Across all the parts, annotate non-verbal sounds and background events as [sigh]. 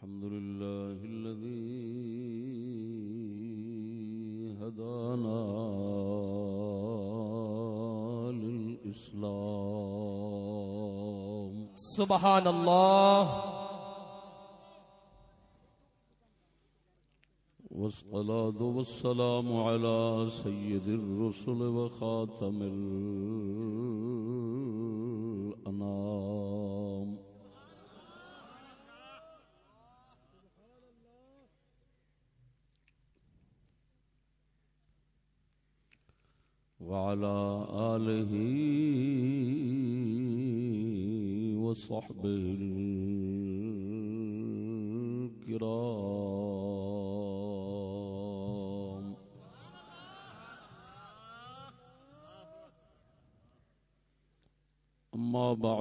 الحمد لله الذي هدانا للإسلام. سبحان الله والصلاة والسلام على سيد الرسل وخاتم الأنام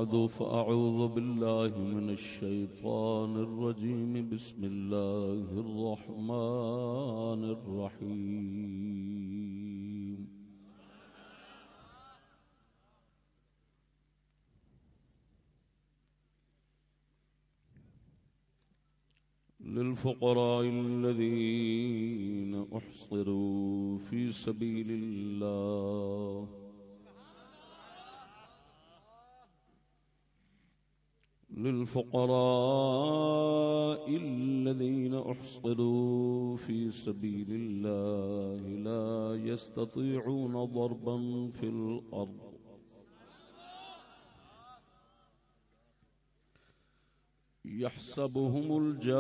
بعد، فأعوذ بالله من الشيطان الرجيم. بسم الله الرحمن الرحيم. للفقراء الذين أحصروا في سبيل الله للفقراء الذين أحصروا في سبيل الله لا يستطيعون ضربا في الأرض. يحسبهم الجاهل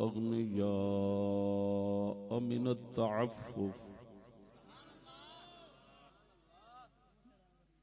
أغنياء من التعفف.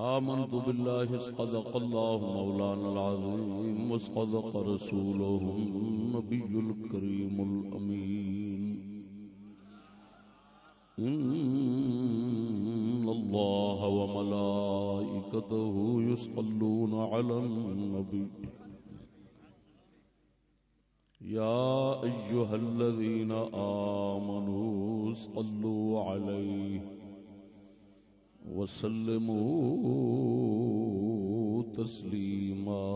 آمنت بالله صدق الله مولانا العظيم وصدق رسوله النبي الكريم الأمين. إن الله وملائكته يصلون على النبي. يا أيها الذين آمنوا صلوا عليه. وسلموا تسليما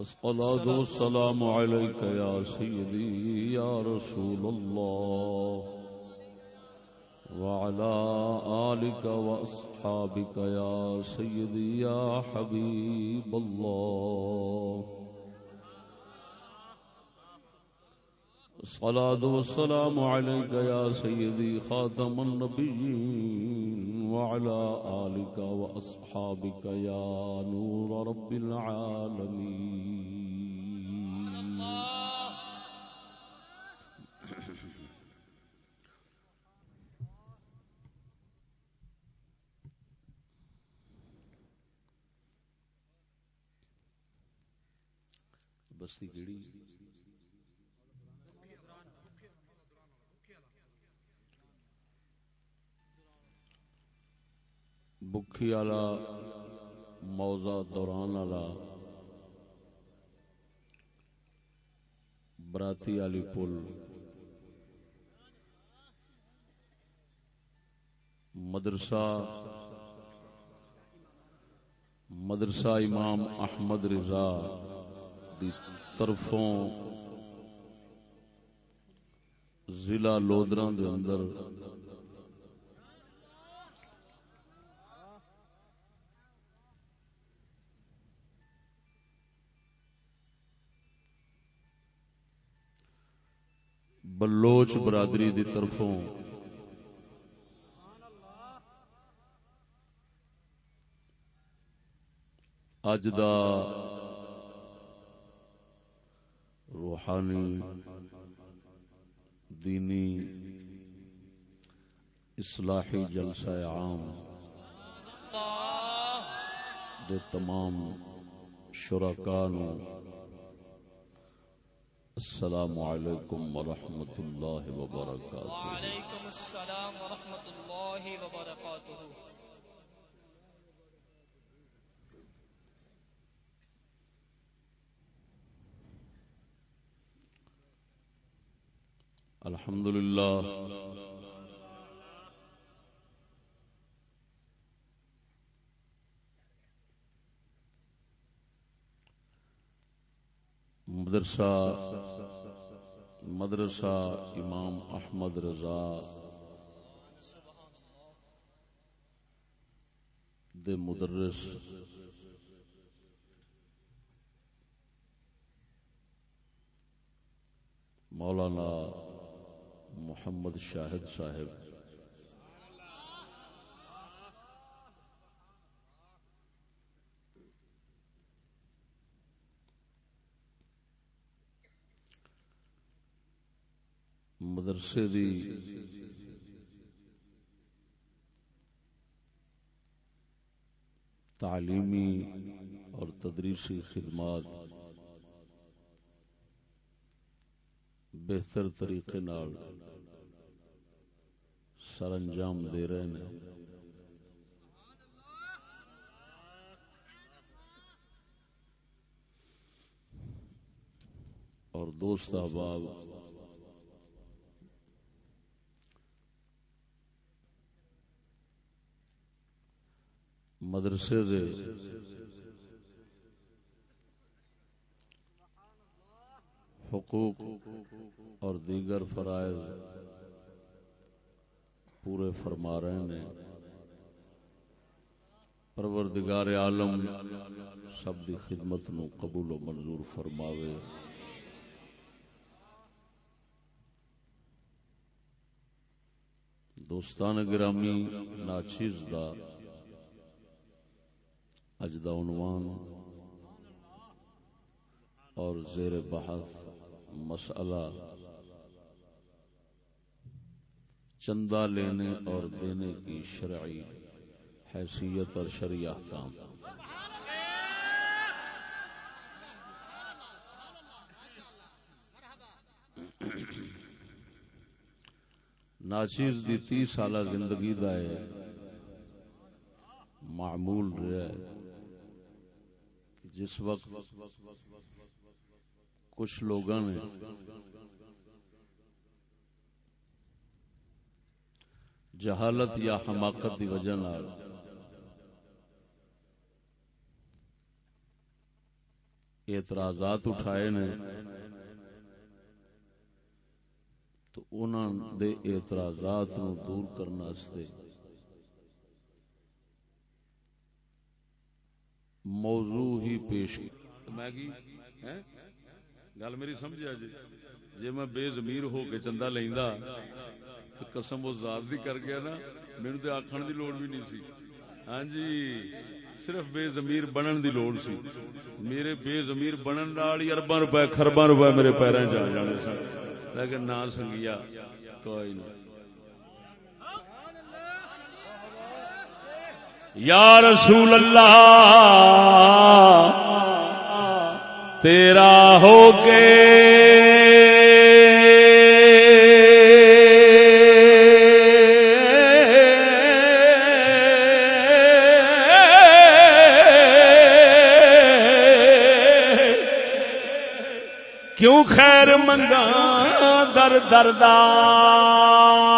الصلاة والسلام عليك يا سيدي، يا رسول الله. وعلى آلك وأصحابك يا سيدي، يا حبيب الله. الصلاة والسلام عليك يا سيدي خاتم النبيين وعلى آلك وأصحابك يا نور رب العالمين. [coughs] بستی کیڑی؟ بکھی والا، موزہ دوران والا، براتی والی پل، مدرسہ مدرسہ امام احمد رضا دی طرفوں، ضلع لودرا دے اندر بلوچ برادری دی طرفوں۔ اج دا روحانی دینی اصلاحی جلسہ عام دے تمام شرکا نو السلام علیکم ورحمۃ اللہ وبرکاتہ وعلیکم السلام ورحمۃ اللہ وبرکاتہ الحمد للہ مدرسہ مدرسہ امام احمد رضا دے مدرس۔ مولانا محمد شاہد صاحب۔ مدرسے دی۔ تعلیمی اور تدریسی خدمات بہتر طریقے نال سر انجام دے رہے ہیں۔ اور دوست احباب مدرسے دے۔ حقوق اور دیگر فرائض پورے فرما رہے ہیں۔ پروردگار عالم سب دی خدمت نو قبول و منظور فرماوے۔ دوستان گرامی، ناچیز دا اج دا عنوان اور زیر بحث مسئلہ چندہ لینے اور دینے کی شرعی حیثیت اور شرعی احکام۔ ناچیز دی تی سالہ زندگی دا ہے، معمول رہا ہے۔ جس وقت کچھ لوگوں نے جہالت یا حماقت کی وجہ اعتراضات اٹھائے نے، تو انہوں دے اعتراضات نو دور کرنے واسطے موضوع ہی پیش گل میری سمجھا جی جی میں بے زمیر ہو کے چندہ لینا تو قسم وہ ذات دی کر گیا نا میرے تو آخر دی لوڑ بھی نہیں سی۔ ہاں جی صرف بے زمیر بنن دی لوڑ سی۔ میرے بے زمیر بنن نال ارباں روپے خرباں روپے میرے پیراں آ جانے سن۔ لیکن نہ سنگیا کوئی نہیں یا رسول اللہ تیرا ہو کے کیوں خیر منگا در دردار؟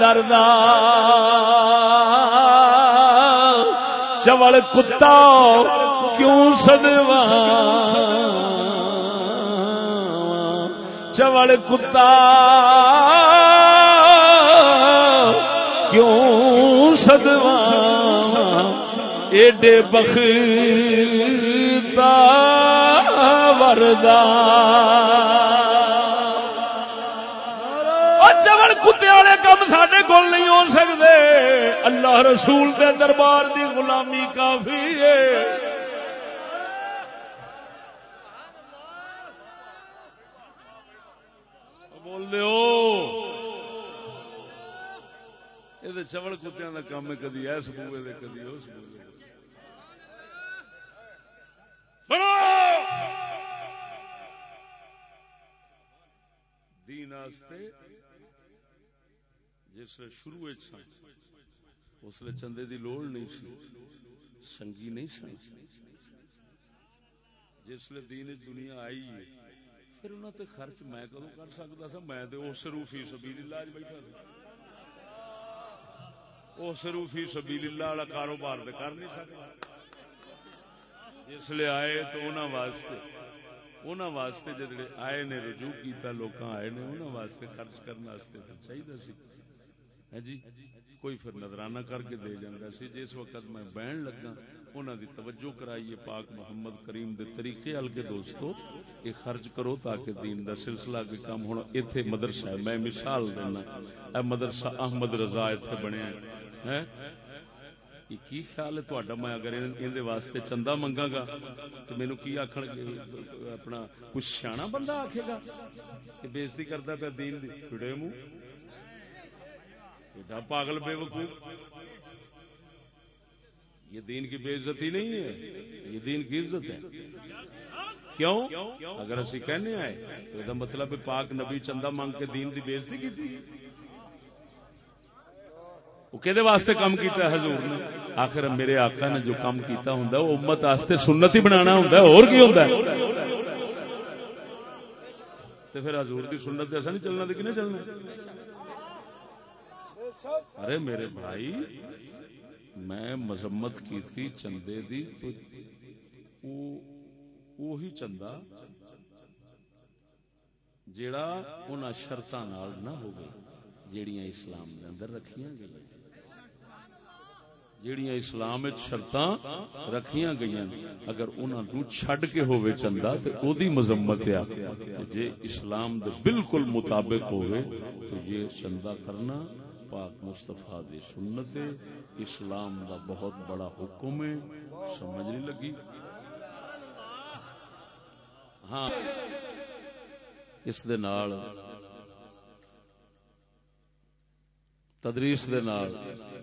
در دردا چوڑ کتا کیوں سدوا چوڑ کتا کیوں سدوا ایڈے بختا وردا چول کتے والے کام سڈے کول نہیں ہو سکتے اللہ رسول دے دربار دی غلامی کافی ہے۔ بول یہ چوڑ کتیا کا کام ہے، کدی ایس بوے دے، کدی اس بوے دین جس شروع اس لیے چندے دی لوڑ نہیں سی، سنگی نہیں سن۔ جس لیے دین دنیا آئی پھر انہوں تے خرچ میں کدو کر سکتا سا؟ میں اس روفی سبیل اللہ بیٹھا تھا اس روفی سبیل اللہ والا کاروبار تو کر نہیں سکتا۔ جس لیے آئے تو انہوں واسطے انہوں واسطے جڑے آئے نے رجوع کیتا، لوکاں آئے نے انہوں واسطے خرچ کرنے واسطے چاہیے سی۔ ہے جی؟ کوئی پھر نظرانہ کر کے دے جانا سی۔ جس وقت میں بہن لگا انہوں دی توجہ کرائیے پاک محمد کریم دے طریقے ال کے دوستو، یہ خرچ کرو تاکہ دین دا سلسلہ کے کام ہونا۔ ایتھے مدرسہ ہے، میں مثال دینا۔ اے مدرسہ احمد رضا ایتھے بنے ہیں کی خیال ہے تھوڑا میں اگر اندے واسطے چندہ منگا گا، تو مینو کی آخر اپنا کچھ سیاح بندہ آکھے گا کہ بےزتی کرتا پیا دین دی۔ پڑے منہ۔ ایڈا پاگل بے وقوف۔ یہ دین کی بے عزتی نہیں ہے، یہ دین کی عزت ہے۔ کیوں؟ اگر اسی کہنے آئے تو یہ مطلب پاک نبی چندہ مانگ کے دین دی بےزتی کی تھی۔ وہ کہ واسطے کام کیتا ہے حضور؟ نے آخر میرے آقا نے جو کام کیتا ہوں وہ امت واسطے سنت ہی بنانا ہوں اور کی ہوتا ہے؟ تو پھر حضور دی سنت ایسا نہیں چلنا کہ نہیں چلنا؟ ارے میرے بھائی، میں مذمت کی تھی چندے دی، تو وہی چندہ جیڑا ان شرطاں نہ ہو گئی جیڑیاں اسلام دے اندر رکھیاں گئی جیڑیاں اسلام شرط رکھیاں گئی اگر انہوں چھڈ کے ہوئے چندہ تو او مذمت ہے جے اسلام دے بالکل مطابق ہوئے تو یہ چندہ کرنا پاک مصطفیٰ دی سنت اسلام دا بہت بڑا حکم ہے۔ سمجھ نہیں لگی؟ ہاں۔ اس دے نال، تدریس دے نال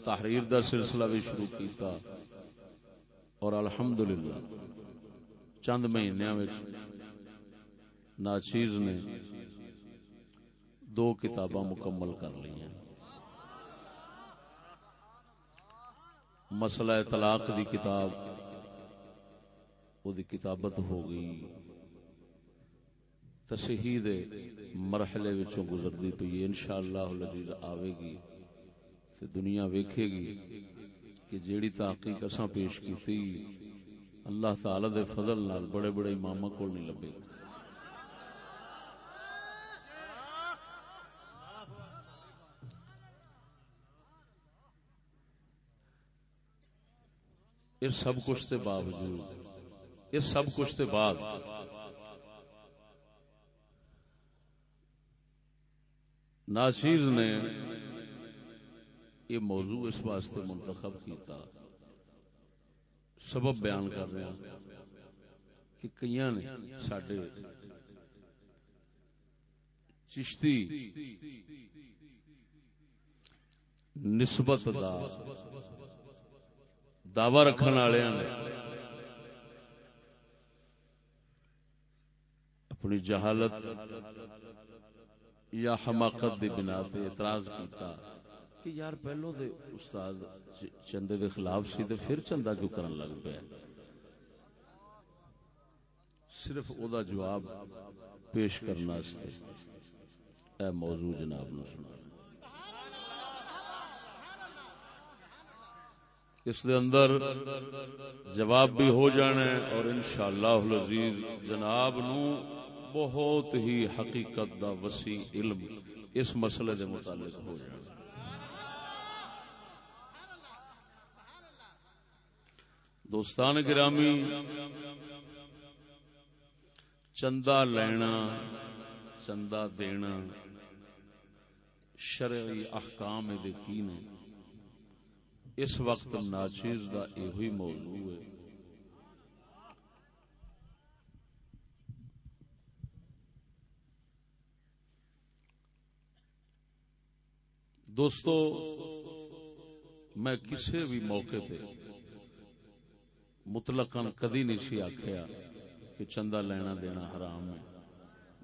تحریر دا سلسلہ بھی شروع کیتا۔ اور الحمدللہ، چند مہینوں میں ناچیز نے دو کتاباں مکمل کر لی مسئلہ طلاق دی کتاب دی کتابت ہو گئی۔ تصحیح دے مرحلے وچوں گزردی پئی انشاءاللہ العزیز آوے گی تے دنیا ویکھے گی کہ جیڑی تحقیق اساں پیش کیتی، اللہ تعالی دے فضل نال بڑے بڑے اماماں کول نہیں لبے۔ اس سب کچھ کے باوجود اس سب کچھ کے بعد۔ ناشیز نے یہ موضوع اس واسطے منتخب کیتا، سبب بیان کر رہا کہ کئی نے سڈے چشتی نسبت دا دعوی رکھنے والے اپنی جہالت یا حماقت دی بنا تے اعتراض کیتا کہ یار پہلو دے استاد چندے دے خلاف سی تے پھر چندہ کیوں کرن لگ پیا صرف او دا جواب پیش کرنا اس اے موضوع جناب نو سنا اس دے اندر جواب بھی ہو جانا ہے اور انشاءاللہ العزیز جناب نو بہت ہی حقیقت دا وسیع علم اس مسئلے دے متعلق ہو جانا دوستان گرامی، چندہ لینا، چندہ دینا شرعی احکام دے کی نے؟ اس وقت ناچیز دا یہ موضوع ہے۔ دوستو، میں کسی بھی موقع تے مطلقاً کدی نہیں سی آخیا کہ چندہ لینا دینا حرام ہے،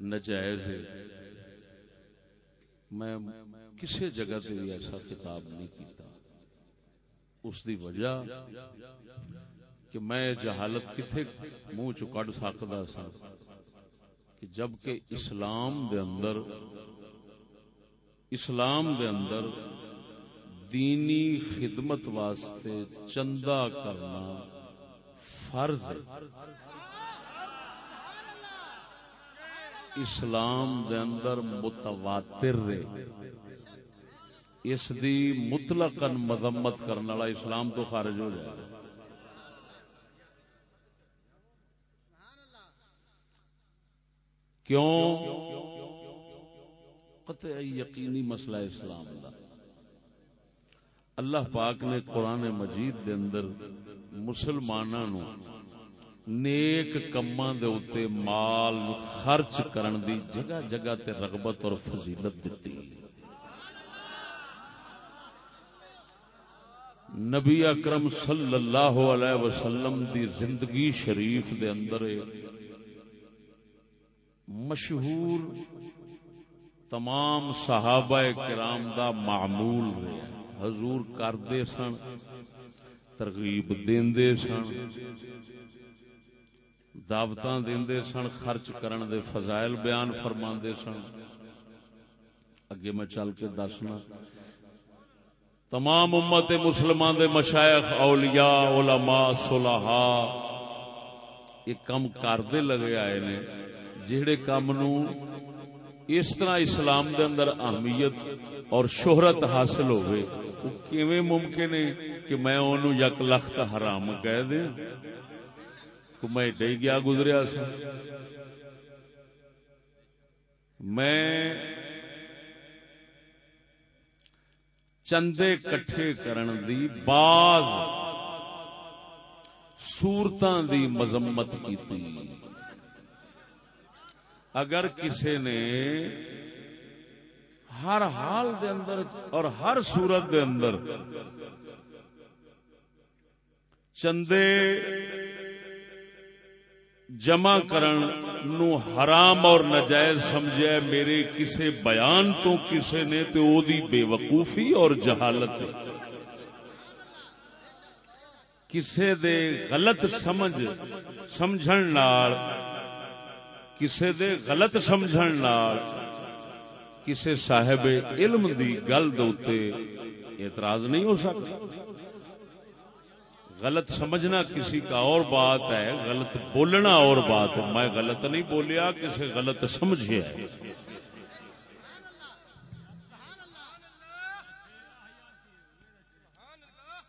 نجائز ہے۔ میں کسی جگہ سے بھی ایسا خطاب نہیں کیتا۔ اس دی وجہ کہ میں جہالت کتنے منہ چ کڈ سکتا سا کہ جبکہ اسلام دے اندر اسلام دے اندر دینی خدمت واسطے چندہ کرنا فرض ہے۔ اسلام دے اندر متواتر رہے اس دی مطلقاً مذمت کرنے والا اسلام تو خارج ہو جائے کیوں؟ قطعی یقینی مسئلہ اسلام دا۔ اللہ پاک نے قرآن مجید دے اندر مسلمانوں نو نیک کما دے اتے مال خرچ کرن دی جگہ جگہ تے رغبت اور فضیلت دیتی نبی اکرم صلی اللہ علیہ وسلم دی زندگی شریف دے اندر مشہور تمام صحابہ کرام دا معمول رہے حضور کردے سن، ترغیب دیندے سن دعوت دے سن، خرچ کرن دے فضائل بیان فرما سن۔ اگے میں چل کے دسنا تمام امت مسلمان دے مشائخ، اولیاء، علماء، صلحاء، یہ کم کردے لگے آئے نے جہے کام نو اس طرح اسلام دے اندر اہمیت اور شہرت حاصل ہوئے، وہ کیویں ممکن ہے کہ میں انہوں یک لخت حرام کہہ دیں؟ میں ڈی گیا گزریا سا۔ میں چندے کٹھے کرن دی بعض سورتاں دی مذمت کی اگر کسی نے ہر حال دے اندر اور ہر صورت دے اندر چندے جمع کرن نو حرام اور نجائز سمجھے میرے کسے بیان تو کسے نے تو او دی بے وقوفی اور جہالت کسے دے غلط سمجھ، سمجھن نال، کسے دے غلط سمجھن نال، کسے صاحب علم دی گل دوتے اعتراض نہیں ہو سکتا۔ غلط سمجھنا کسی کا اور بات ہے، غلط بولنا اور بات ہے۔ میں غلط نہیں بولیا کسی غلط سمجھے۔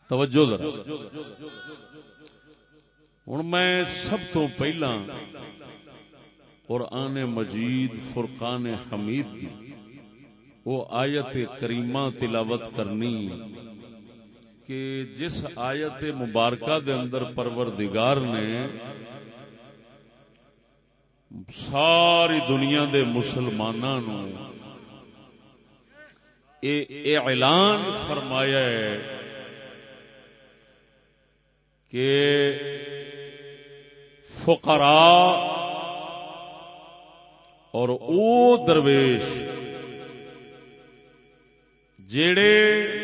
توجہ ذرا۔ ہوں میں سب تو پہلا قرآن مجید فرقان حمید کی وہ آیت کریمہ تلاوت کرنی کہ جس آیت مبارکہ دے اندر پروردگار نے ساری دنیا دے مسلمانوں اے اعلان فرمایا ہے کہ فقراء اور او درویش جڑے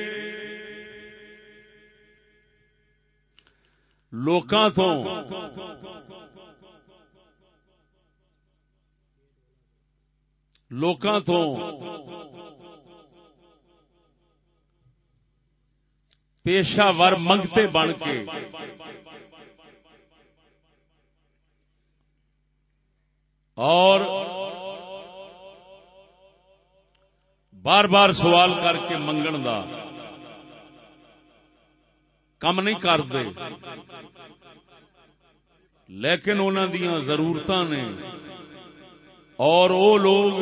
لوکاں تو۔ لوکاں تو۔ پیشہ ور منگتے بن کے۔ اور بار بار سوال کر کے منگن دا۔ کم نہیں کرتے۔ لیکن انہوں دیا ضرورت نے۔ اور وہ لوگ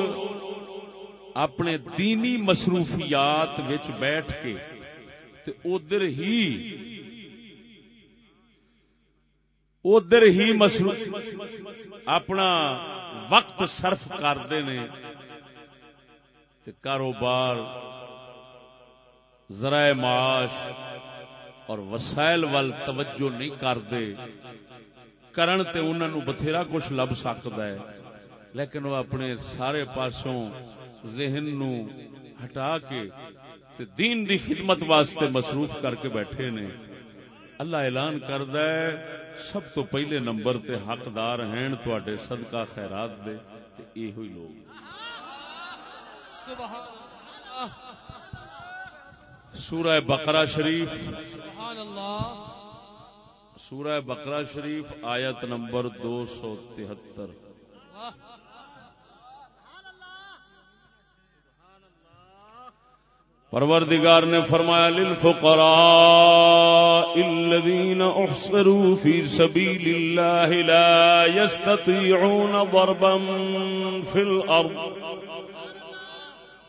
اپنے دینی مصروفیات وچ بیٹھ کے تے ادھر ہی ادھر ہی مصروف اپنا وقت صرف کرتے ہیں تے کاروبار، ذرائع معاش اور وسائل وال توجہ نہیں کرتے۔ کرن تے انہوں نے بتھیرا کچھ لب سکتا ہے۔ لیکن وہ اپنے سارے پاسوں ذہن نو ہٹا کے تے دین دی خدمت واسطے مصروف کر کے بیٹھے نے۔ اللہ اعلان کرد ہے، سب تو پہلے نمبر تے حقدار ہیں تواڈے صدقہ خیرات دے۔ تے ایہو ہی لوگ۔ سبحان اللہ۔ سورہ بقرہ شریف. سبحان اللہ سورہ بقرہ شریف آیت نمبر دو سو تہتر. پروردگار نے فرمایا للفقراء الذين احصروا في سبيل الله لا يستطيعون ضربا في الارض.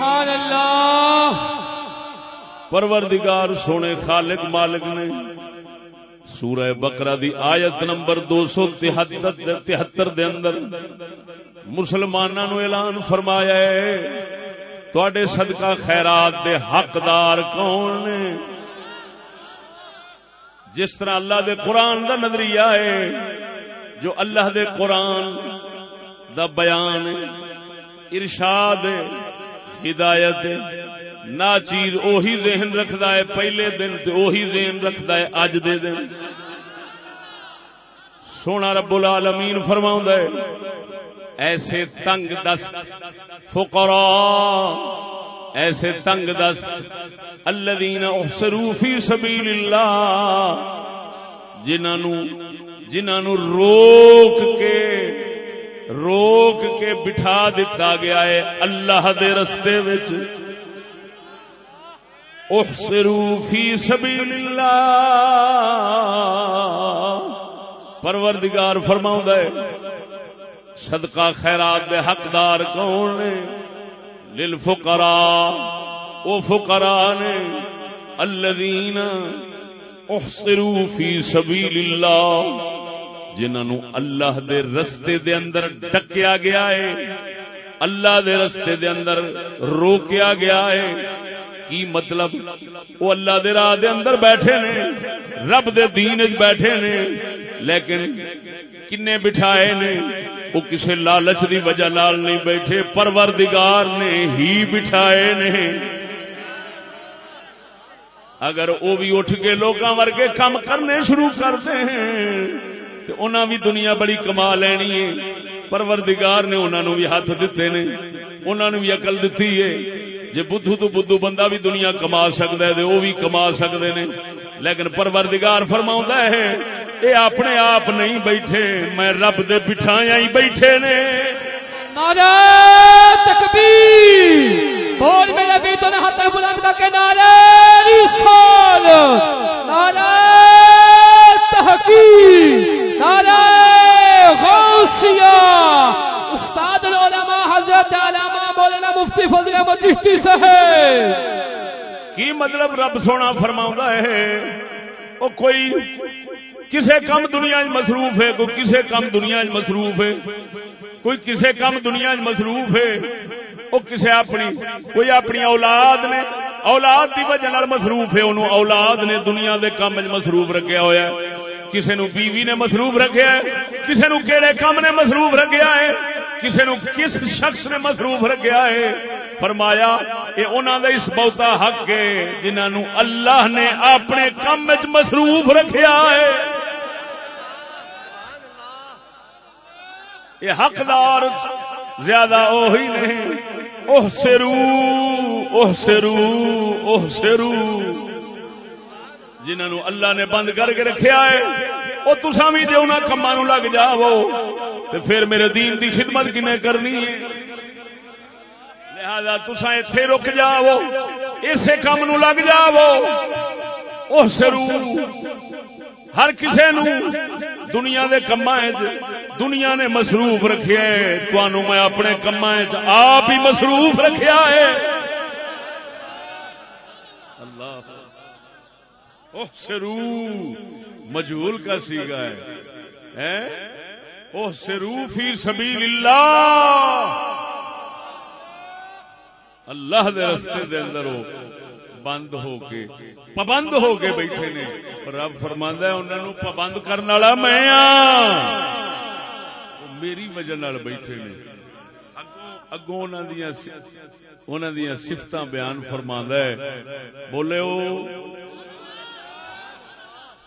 سبحان اللہ۔ پروردگار سونے خالق مالک نے سورہ بقرہ دی آیت نمبر دو سو تہتر دے اندر مسلمانوں نو اعلان فرمایا ہے، تواڈے صدقہ خیرات دے حقدار کون نے؟ جس طرح اللہ دے قرآن دا نظریہ ہے، جو اللہ دے قرآن دا بیان ارشاد ہے ہدایت ہے نا چیز اوہی ذہن رکھدا ہے، پہلے دن تے اوہی ذہن رکھدا ہے، اج دے دن۔ سونا رب العالمین فرماؤں ہے، ایسے تنگ دست فقراء، ایسے تنگ دست الذین احسروا فی سبیل اللہ، جنہاں جنہاں روک کے روک کے بٹھا دیتا گیا ہے اللہ دے رستے وچ۔ احسروا فی سبیل اللہ پروردگار فرماؤں ہے، صدقہ خیرات دے حقدار کون نے؟ للفقراء۔ او فقراء نے، الذین احصروا فی سبیل اللہ جنہاں اللہ دے رستے دے اندر ڈکیا گیا ہے، اللہ دے رستے دے اندر روکیا گیا ہے۔ کی مطلب؟ وہ اللہ دے راہ دے اندر بیٹھے نے، رب دے دین وچ بیٹھے نے، لیکن کنے بٹھائے نے، وہ کسی لالچ دی وجہ نال نہیں بیٹھے، پروردگار نے ہی بٹھائے نے۔ اگر وہ بھی اٹھ کے لوگاں ورگے کام کرنے شروع کرتے ہیں تو انہاں بھی دنیا بڑی کما لینی ہے پروردگار نے انہاں نو بھی ہاتھ دیتے نے انہاں نو بھی عقل دتی ہے جے بدھو تو بدھو بندہ بھی دنیا کما سکتا ہے وہ بھی کما سکتے نے لیکن پروردگار فرماؤں ہے یہ اپنے آپ نہیں بیٹھے میں رب دے بٹھایا ہی بیٹھے نے نعرہ تکبیر بول میرے بیٹوں نے ہاتھ بلند کر کے نعرہ رسال نعرہ تحقیق نعرہ غوثیہ، استاد العلماء حضرت علامہ مولانا مفتی فضل احمد چشتی صاحب۔ کی مطلب رب سونا فرماؤں ہے؟ وہ کوئی کسے کم دنیا مصروف ہے، کوئی کسے کم دنیا مصروف ہے، کوئی کسے کم دنیا مصروف ہے وہ کسے اپنی، کوئی اپنی اولاد نے، اولاد کی وجہ مصروف ہے انہوں اولاد نے دنیا دے کام مصروف رکھا ہوا ہے۔ کسے نو بیوی نے مصروف رکھا ہے؟ کسے نو کیڑے کام نے مصروف رکھا ہے؟ کسے نو کس شخص نے مصروف رکھا ہے؟ فرمایا یہ انہوں دا اس بہتا حق ہے جنہوں اللہ نے اپنے کام مصروف رکھا ہے۔ یہ حقدار زیادہ اوہی نہیں۔ اوہ سرو اوہ سرو اوہ سرو۔ جنہوں اللہ نے بند کر کے رکھیا ہے وہ تسا بھی جی انہوں کما نو لگ جاو تو پھر میرے دین دی خدمت کنے کرنی ہے۔ لہذا تسا اتے رک جاو اسے کام نو لگ جاو وہ سرو ہر کسے نو دنیا دے کما دنیا نے مصروف رکھے تنوع میں اپنے کما آپ ہی مصروف رکھیا ہے۔ اللہ سرو مجھول کا سیگا ہے۔ اوہ سرو فی سبیل اللہ۔ اللہ دے رستے دے اندر ہو، بند ہو کے، پابند ہو کے بیٹھے نے۔ رب فرماندا ہے، انہاں نو پابند کرن والا میں ہاں۔ میری وجہ نال بیٹھے نے۔ اگوں انہاں دیاں انہاں دیاں صفتاں بیان فرماندا ہے۔ بولے او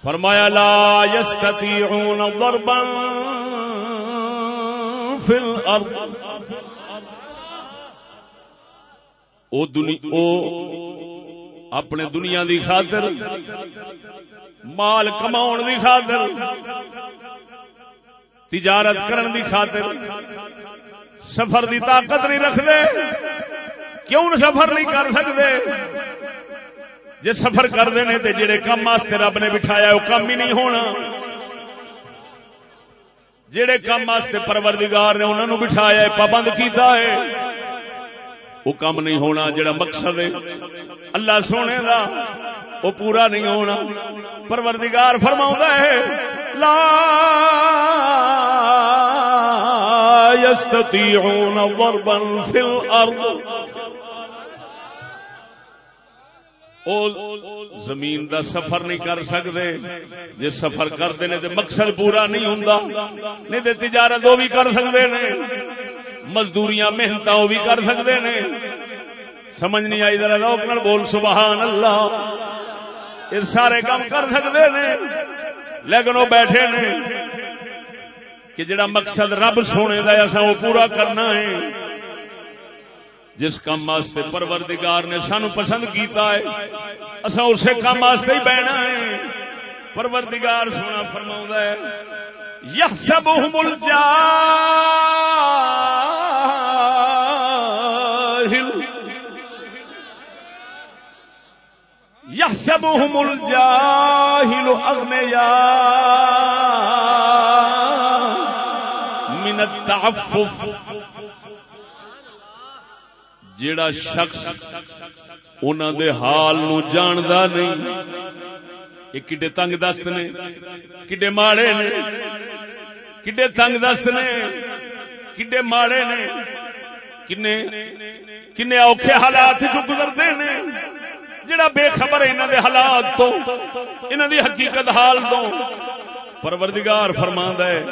فرمایا، لا يستطيعون ضربا في الارض. او دنی او اپنے دنیا دی خاطر، مال کماؤن دی خاطر، تجارت کرن دی خاطر، سفر دی طاقت نہیں رکھتے، کیوں سفر نہیں کر سکتے؟ جی سفر کرتے ہیں تو جہے کام واسطے رب نے بٹھایا وہ کام ہی نہیں ہونا۔ جہے کام واسطے پروردگار نے انہوں نے بٹھایا پابند کیتا ہے، وہ کام نہیں ہونا جڑا مقصد ہے۔ اللہ سونے دا، وہ پورا نہیں ہونا۔ پروردگار فرما ہے، لا يستطيعون ضربا في الارض۔ زمین دا سفر نہیں کر سکتے۔ جی سفر کرتے ہیں تو مقصد پورا نہیں ہوں نہیں تو تجارت وہ بھی کر سکتے ہیں مزدوریاں محنت وہ بھی کر سکتے ہیں سمجھ نہیں آئی ذرا لوک بول، سبحان اللہ۔ یہ سارے کام کر سکتے ہیں لیکن وہ بیٹھے نے کہ جڑا مقصد رب سونے کا وہ پورا کرنا ہے۔ جس کام واسطے پروردگار نے سانو پسند کیتا ہے اصا اسی کام واسطے ہی بہنا ہے۔ پروردگار سونا فرما ہے یہ سب مل جا یہ سب مل جا ہلو اگنیا منت جیڑا شخص انہوں دے حال نو جاندا نہیں، یہ کڈے تنگ دست نے، کڈے ماڑے نے، کڈے تنگ دست نے، کڈے ماڑے نے، کنے کنے اوکھے حالات جو گزرتے نے جڑا بے خبر ہے انہوں دے حالات تو انہوں دی حقیقت حال تو۔ پروردگار فرماندا ہے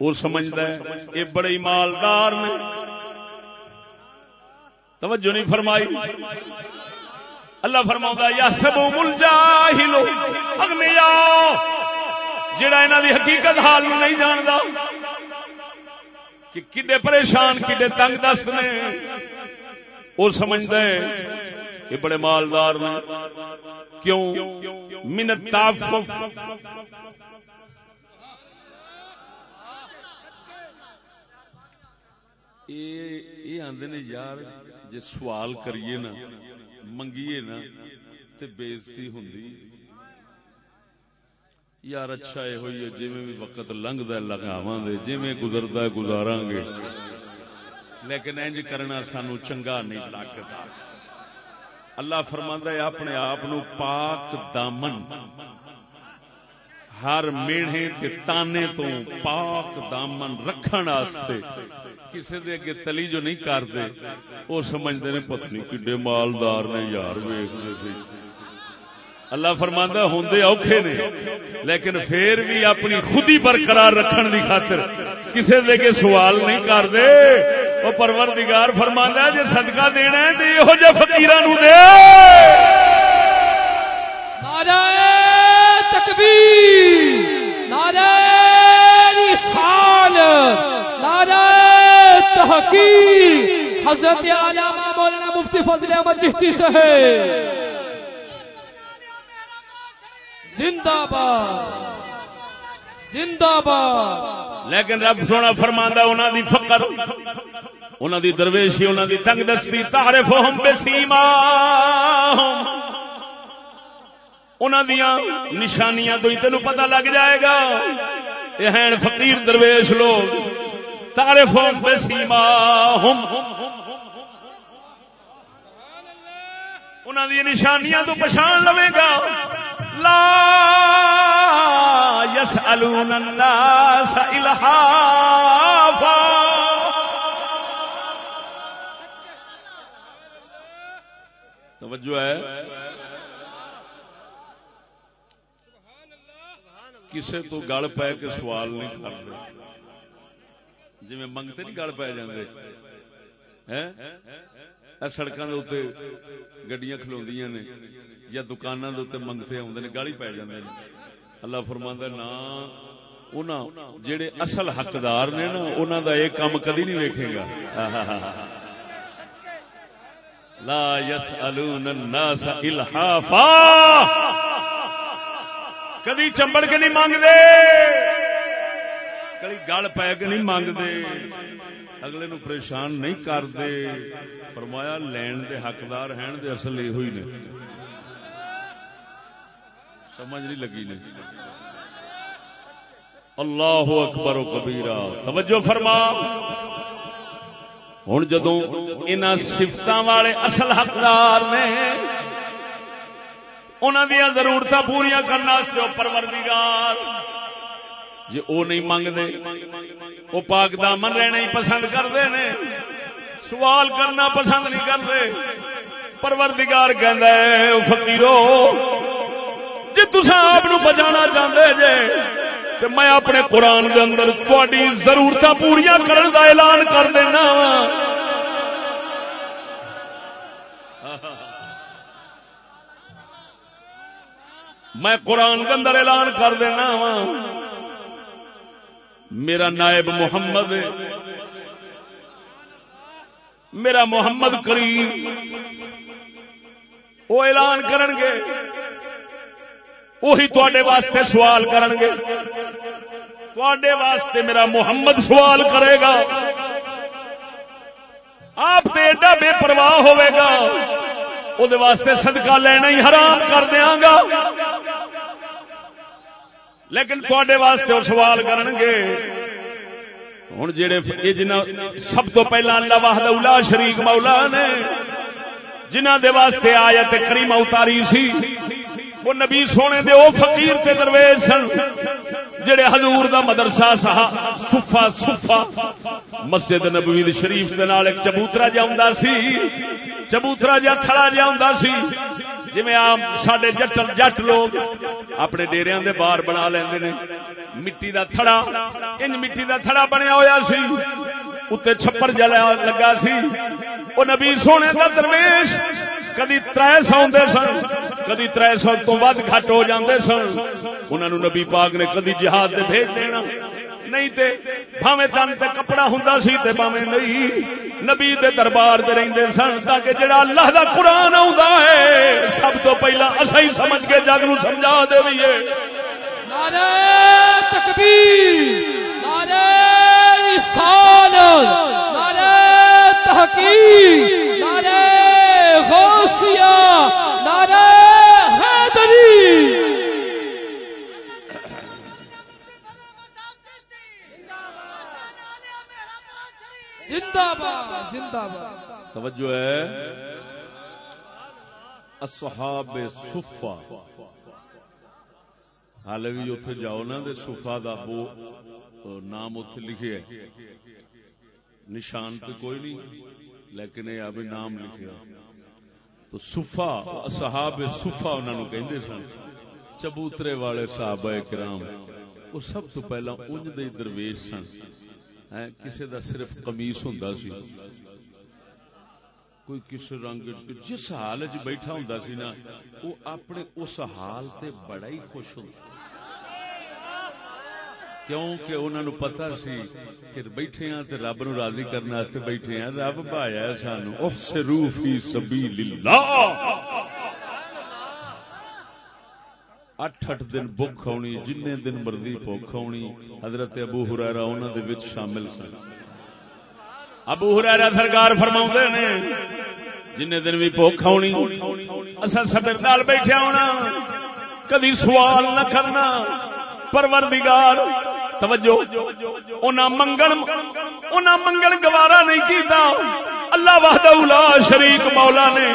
وہ سمجھدا ہے، یہ بڑے مالدار نے۔ توجہ نہیں فرمائی۔ اللہ فرما یا سب مل جا ہی لو اگنیا جڑا انہوں دی حقیقت حال نہیں جانتا کہ کڈے پریشان کڈے تنگ دست نے۔ وہ سمجھتے یہ بڑے مالدار نے۔ کیوں؟ منت یہ آدھے نے یار جی سوال کریے نا، منگیے نا، تے بےزتی ہوں یار اچھا یہ ہوئی ہے جی بھی وقت لنگتا لگاوا دے جی گزرتا ہے گزارا گے۔ لیکن انج کرنا سانو چنگا نہیں لگتا اللہ فرما ہے، اپنے آپ پاک دامن، ہر میڑے تانے تو پاک دامن رکھن کسی دے اگے تلی جو نہیں کرتے وہ سمجھتے نے پتنی کڈے مالدار نے، یار ویختے سی۔ اللہ فرماندہ ہوں اوکھے نے، لیکن پھر بھی اپنی خودی برقرار رکھن دی خاطر کسی دے کے سوال نہیں کرتے وہ پروردگار فرماندہ جی صدقہ دینا ہے تو یہو جہ فقیران دے۔ نعرہ تکبیر، نعرہ رسال نعرہ تحقیق حضرت علامہ مولانا مفتی فضل احمد چشتی سے ہے۔ زندہ باد۔ زندہ باد۔ لیکن رب سونا فرماندا انہاں دی فقر، انہاں دی درویشی، انہاں دی تنگ دستی تعرفہم بسیما انہاں دیاں نشانیاں تو ہی تینوں پتہ لگ جائے گا۔ یہ ہیں فقیر درویش لوگ۔ تعرفہم بسیما انہاں دی نشانیاں تو پہچان لوے گا. لا يسألون الناس إلحافا توجہ ہے. کسے تو گل پے کے سوال نہیں کرتے جی منگتے نہیں گل پی جاندے۔ سڑکوں کے اتنے گڈیاں کھلوندیاں نے یا دکانوں کے اتنے منگتے آدھے نے، گالی پی جاندے نے۔ اللہ فرماندا نا جڑے اصل حقدار نے نا انہوں دا یہ کام کدی نہیں ویکھے گا۔ لا يسألون الناس الحافا۔ کدی چمبڑ کے نہیں مانگتے کدی گل پی کے نہیں مانگتے اگلے نو پریشان نہیں کرتے فرمایا لین دے حقدار ہیں دے اصل یہ ہوئی نے سمجھ نہیں لگی نے اللہ اکبر و کبیرہ توجہ فرما ہوں جدو ان سفت والے اصل حقدار نے انہوں دیا ضرورت پوریا کرنے پروردگار جی وہ نہیں منگتے وہ پاک دامن رہنا ہی پسند کرتے ہیں سوال کرنا پسند نہیں کرتے۔ پروردگار کہندا ہے فقیرو جی تسا آپ بچانا چاہتے جے تو میں اپنے قرآن کے اندر تھوڑی ضرورت پوریا کرنے کا اعلان کر دینا وا میں قرآن کے اندر اعلان کر دینا وا میرا نائب محمد میرا محمد کریم۔ وہ اعلان کرن گے۔ وہی تے واسطے سوال کرن گے۔ تے واسطے میرا محمد سوال کرے گا۔ آپ تے ایڈا بے پرواہ ہوئے گا۔ وہ واسطے صدقہ لینا ہی حرام کر دیا گا۔ لیکن تے واسطے وہ سوال کرن گے ہوں جہے سب تو پہلا اللہ واہد الا شریک مولا نے، جنہ دے واسطے آیت کریمہ اتاری سی وہ نبی سونے دے او فقیر تے درویش سن، جڑے حضور دا مدرسہ سہا، صفا صفا۔ مسجد نبوی شریف دے نال ایک چبوترا جا ہوندا سی، چبوترا جا تھڑا جا ہوندا سی۔ جویں عام ساڈے جٹ جٹ لوگ اپنے ڈیریاں دے باہر بنا لیندے نے، مٹی دا تھڑا ان مٹی دا تھڑا بنیا ہویا سی۔ اتنے چھپر جلا لگا سی۔ وہ نبی سونے دا درویش کدی تر سو سن، کدی تر سو تو ود گھٹ ہو جاندے سن۔ انہوں نے نبی پاک نے کدی جہاد دے بھیج دینا۔ نہیں تے، بھاویں تن تے کپڑا ہوندا سی تے بھاویں نہیں۔ نبی دے دربار تے رہندے سن تاکہ جڑا اللہ دا قرآن آوندا ہے، سب تو پہلا اسا ہی سمجھ کے جگ نو سمجھا دے ویے نعرہ تکبیر، نعرہ رسالت، نعرہ تحقیق نعرہ غوثیہ، نعرہ حیدری۔ زندہ باد زندہ باد۔ توجہ ہے۔ اصحاب صفا۔ حال بھی اتنے جاؤ نا صفا دا بو نام اتنے لکھے۔ ہے نشان تو کوئی نہیں لیکن یہ ابھی نام لکھیا تو صفا اصحاب صفا نے کہندے سن۔ چبوترے والے صحابہ کرام وہ سب تو پہلا انج دے درویش سن۔ کسی دا صرف قمیص ہوندا سی۔ کوئی کس رنگ جس حال چ بیٹھا ہوندا سی نا وہ اپنے اس حال تے بڑا ہی خوش ہوندا کیونکہ انہوں نے پتا سی کہ بیٹھے ہاں تے رب نو راضی کرنے واسطے بیٹھے ہیں رب بھایا سانو احسرو فی سبیل اللہ اٹھ اٹھ دن بھوک آنی جن دن مرضی بھوک آنی حضرت ابو ہریرہ انہاں دے وچ شامل سن۔ ابو ہریرہ سرکار فرماوندے نے جن دن بھی بھوک آنی اساں سبر نال بیٹھے ہونا، کدی سوال نہ کرنا، پروردگار توجہ انہاں منگل انہاں منگل گوارا نہیں کیتا۔ اللہ وحدہ لا شریک مولا نے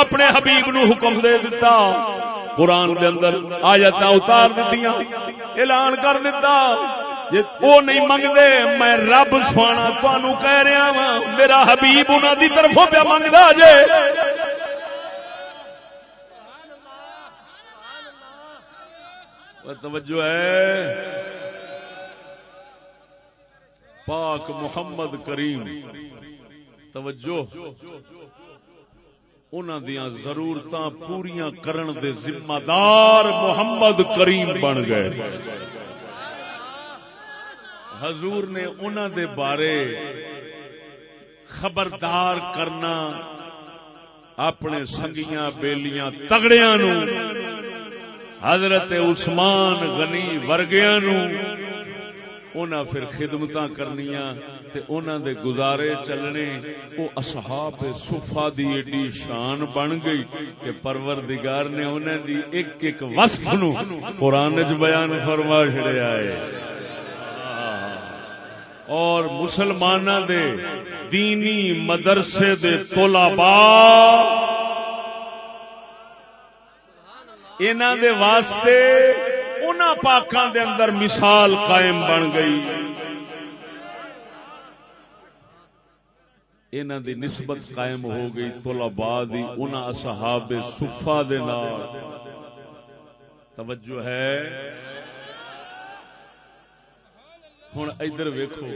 اپنے حبیب نو حکم دے دیتا قرآن دے اندر آیت اتار دیتی اعلان کر دیتا جی وہ نہیں منگتے میں رب سوانا تنوع کہہ رہا وا میرا حبیب انہوں دی طرفوں پہ منگتا جے۔ توجہ ہے۔ پاک محمد کریم۔ توجہ۔ انہوں ضرورت پوریا کرن دے ذمہ دار محمد کریم بن گئے۔ حضور نے انہوں دے بارے خبردار کرنا، اپنے سنگیاں بیلیاں تگڑیاں نو، حضرت عثمان غنی ورگیاں نو انہاں پھر خدمتاں کرنیاں تے انہاں دے گزارے چلنے، او اصحاب صفا دی ایڈی شان بن گئی کہ پروردگار نے انہاں دی ایک ایک وصف نو قرآن وچ بیان فرما چھڑیا ہے اور مسلماناں دے دینی مدرسے دے طلباء، انہاں دے واسطے انہاں پاکاں دے اندر مثال قائم بن گئی۔ انہاں دی نسبت قائم ہو گئی طلباء دی انہاں اصحاب صفا دے نال۔ توجہ ہے۔ ہن ادھر ویکھو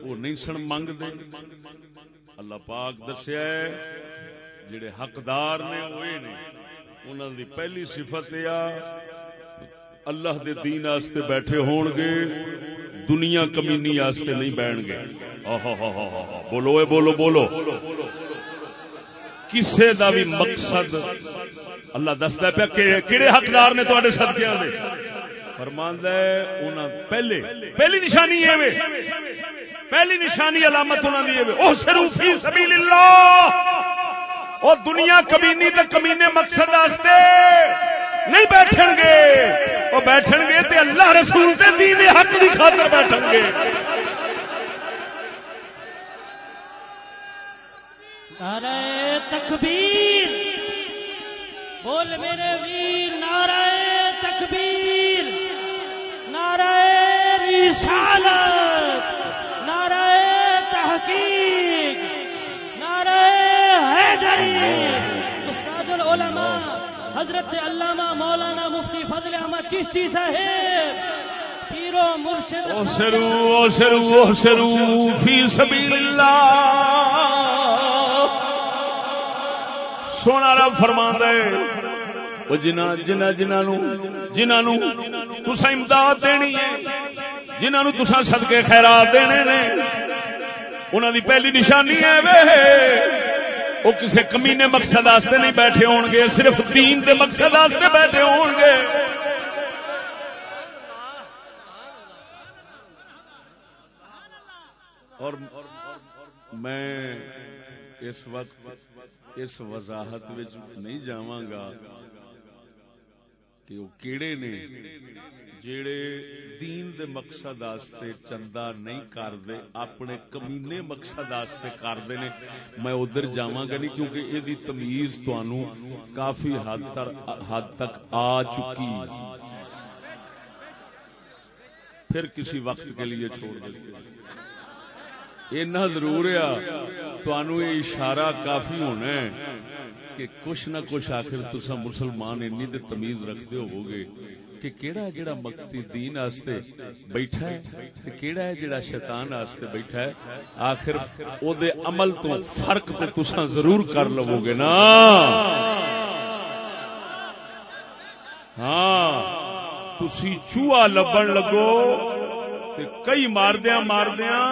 وہ نہیں سن منگ دے اللہ پاک دسیا ہے، جڑے حقدار نے ہوئے نے۔ انہوں دی پہلی صفت یہ اللہ دے دین آستے بیٹھے ہون گے دنیا کمینی آستے نہیں بیٹھ گے بولو، اے بولو بولو۔ کسے دا بھی مقصد اللہ دستا پیا کہڑے حقدار نے تے سدکیا دے۔ فرماندا ہے انہاں پہلے، پہلی نشانی ہے پہلی نشانی علامت انہاں دی ہے او سروفی سبیل اللہ وہ دنیا کمینی تے کمینے مقصد آستے۔ نہیں بیٹھن گے وہ بیٹھن گے تے اللہ رسول تے دین حق دی خاطر بیٹھن گے نعرہ تکبیر۔ بول میرے ویر، نعرہ تکبیر۔ نعرہ رسالت نعرہ تحقیق نعرہ حیدری استاد العلماء حضرت علامہ مولانا مفتی فضل احمد چشتی صاحب پیرو مرشد اوسرو اوسرو اوسرو فی سبیل اللہ سونا رب فرما دے وہ جنہ جنہ جنہ نو جنہ نو تسا امداد دینی ہے جنہ نو تسا صدقے خیرات دینے نے انہاں دی پہلی نشانی ہے وے وہ کسی کمینے مقصد آستے نہیں بیٹھے ہون گے، صرف دین دے مقصد آستے بیٹھے ہون گے۔ اور میں اس وقت اس وضاحت نہیں جاواں گا۔ کہ وہ کیڑے نے جڑے دین دے مقصد آستے چندہ نہیں کردے اپنے کمینے مقصد آستے کردے نے، میں ادھر جاواں گا نہیں کیونکہ یہ دی تمیز تانوں کافی حد تک حد تک آ چکی۔ پھر کسی وقت کے لیے چھوڑ دیتے اینا ضرور ہے تانوں یہ اشارہ کافی ہونا ہے۔ کہ کچھ نہ کچھ آخر تسا مسلمان اینی تے تمیز رکھتے ہو گے کہ کیڑا ہے جڑا مقتی دین آستے بیٹھا ہے تے کیڑا ہے جڑا شیطان آستے بیٹھا ہے؟ آخر او دے عمل تو فرق تے تسا ضرور کر لو گے نا۔ ہاں تسی چوہا لبن لگو تے کئی ماردیاں ماردیاں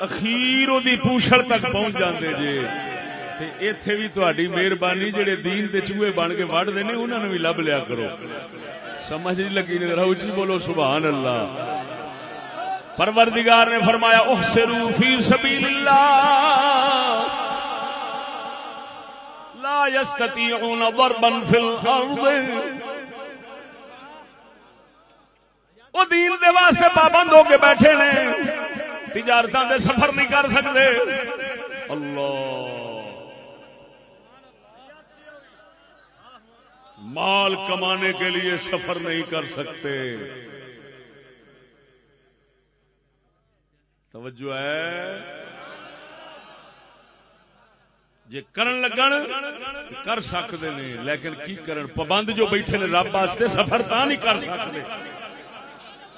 اخیر او دی پوچھل تک پہنچ جاندے جے۔ تے ایتھے بھی تہاڈی مہربانی جڑے دین تے چوہے بن کے وڑ دے نے انہاں نوں بھی لب لیا کرو سمجھ نہیں لگی نہیں اچھی بولو سبحان اللہ پروردگار نے فرمایا احسروا فی سبیل اللہ لا يستطيعون ضربا في الارض وہ دین دے واسطے پابند ہو کے بیٹھے نے تجارتاں دے سفر نہیں کر سکتے اللہ مال کمانے کے لیے سفر نہیں کر سکتے۔ توجہ ہے۔ جے کرن لگن، کر سکتے نے، لیکن کی کرن؟ پابند جو بیٹھے نے رب واسطے سفر تا نہیں کر سکتے۔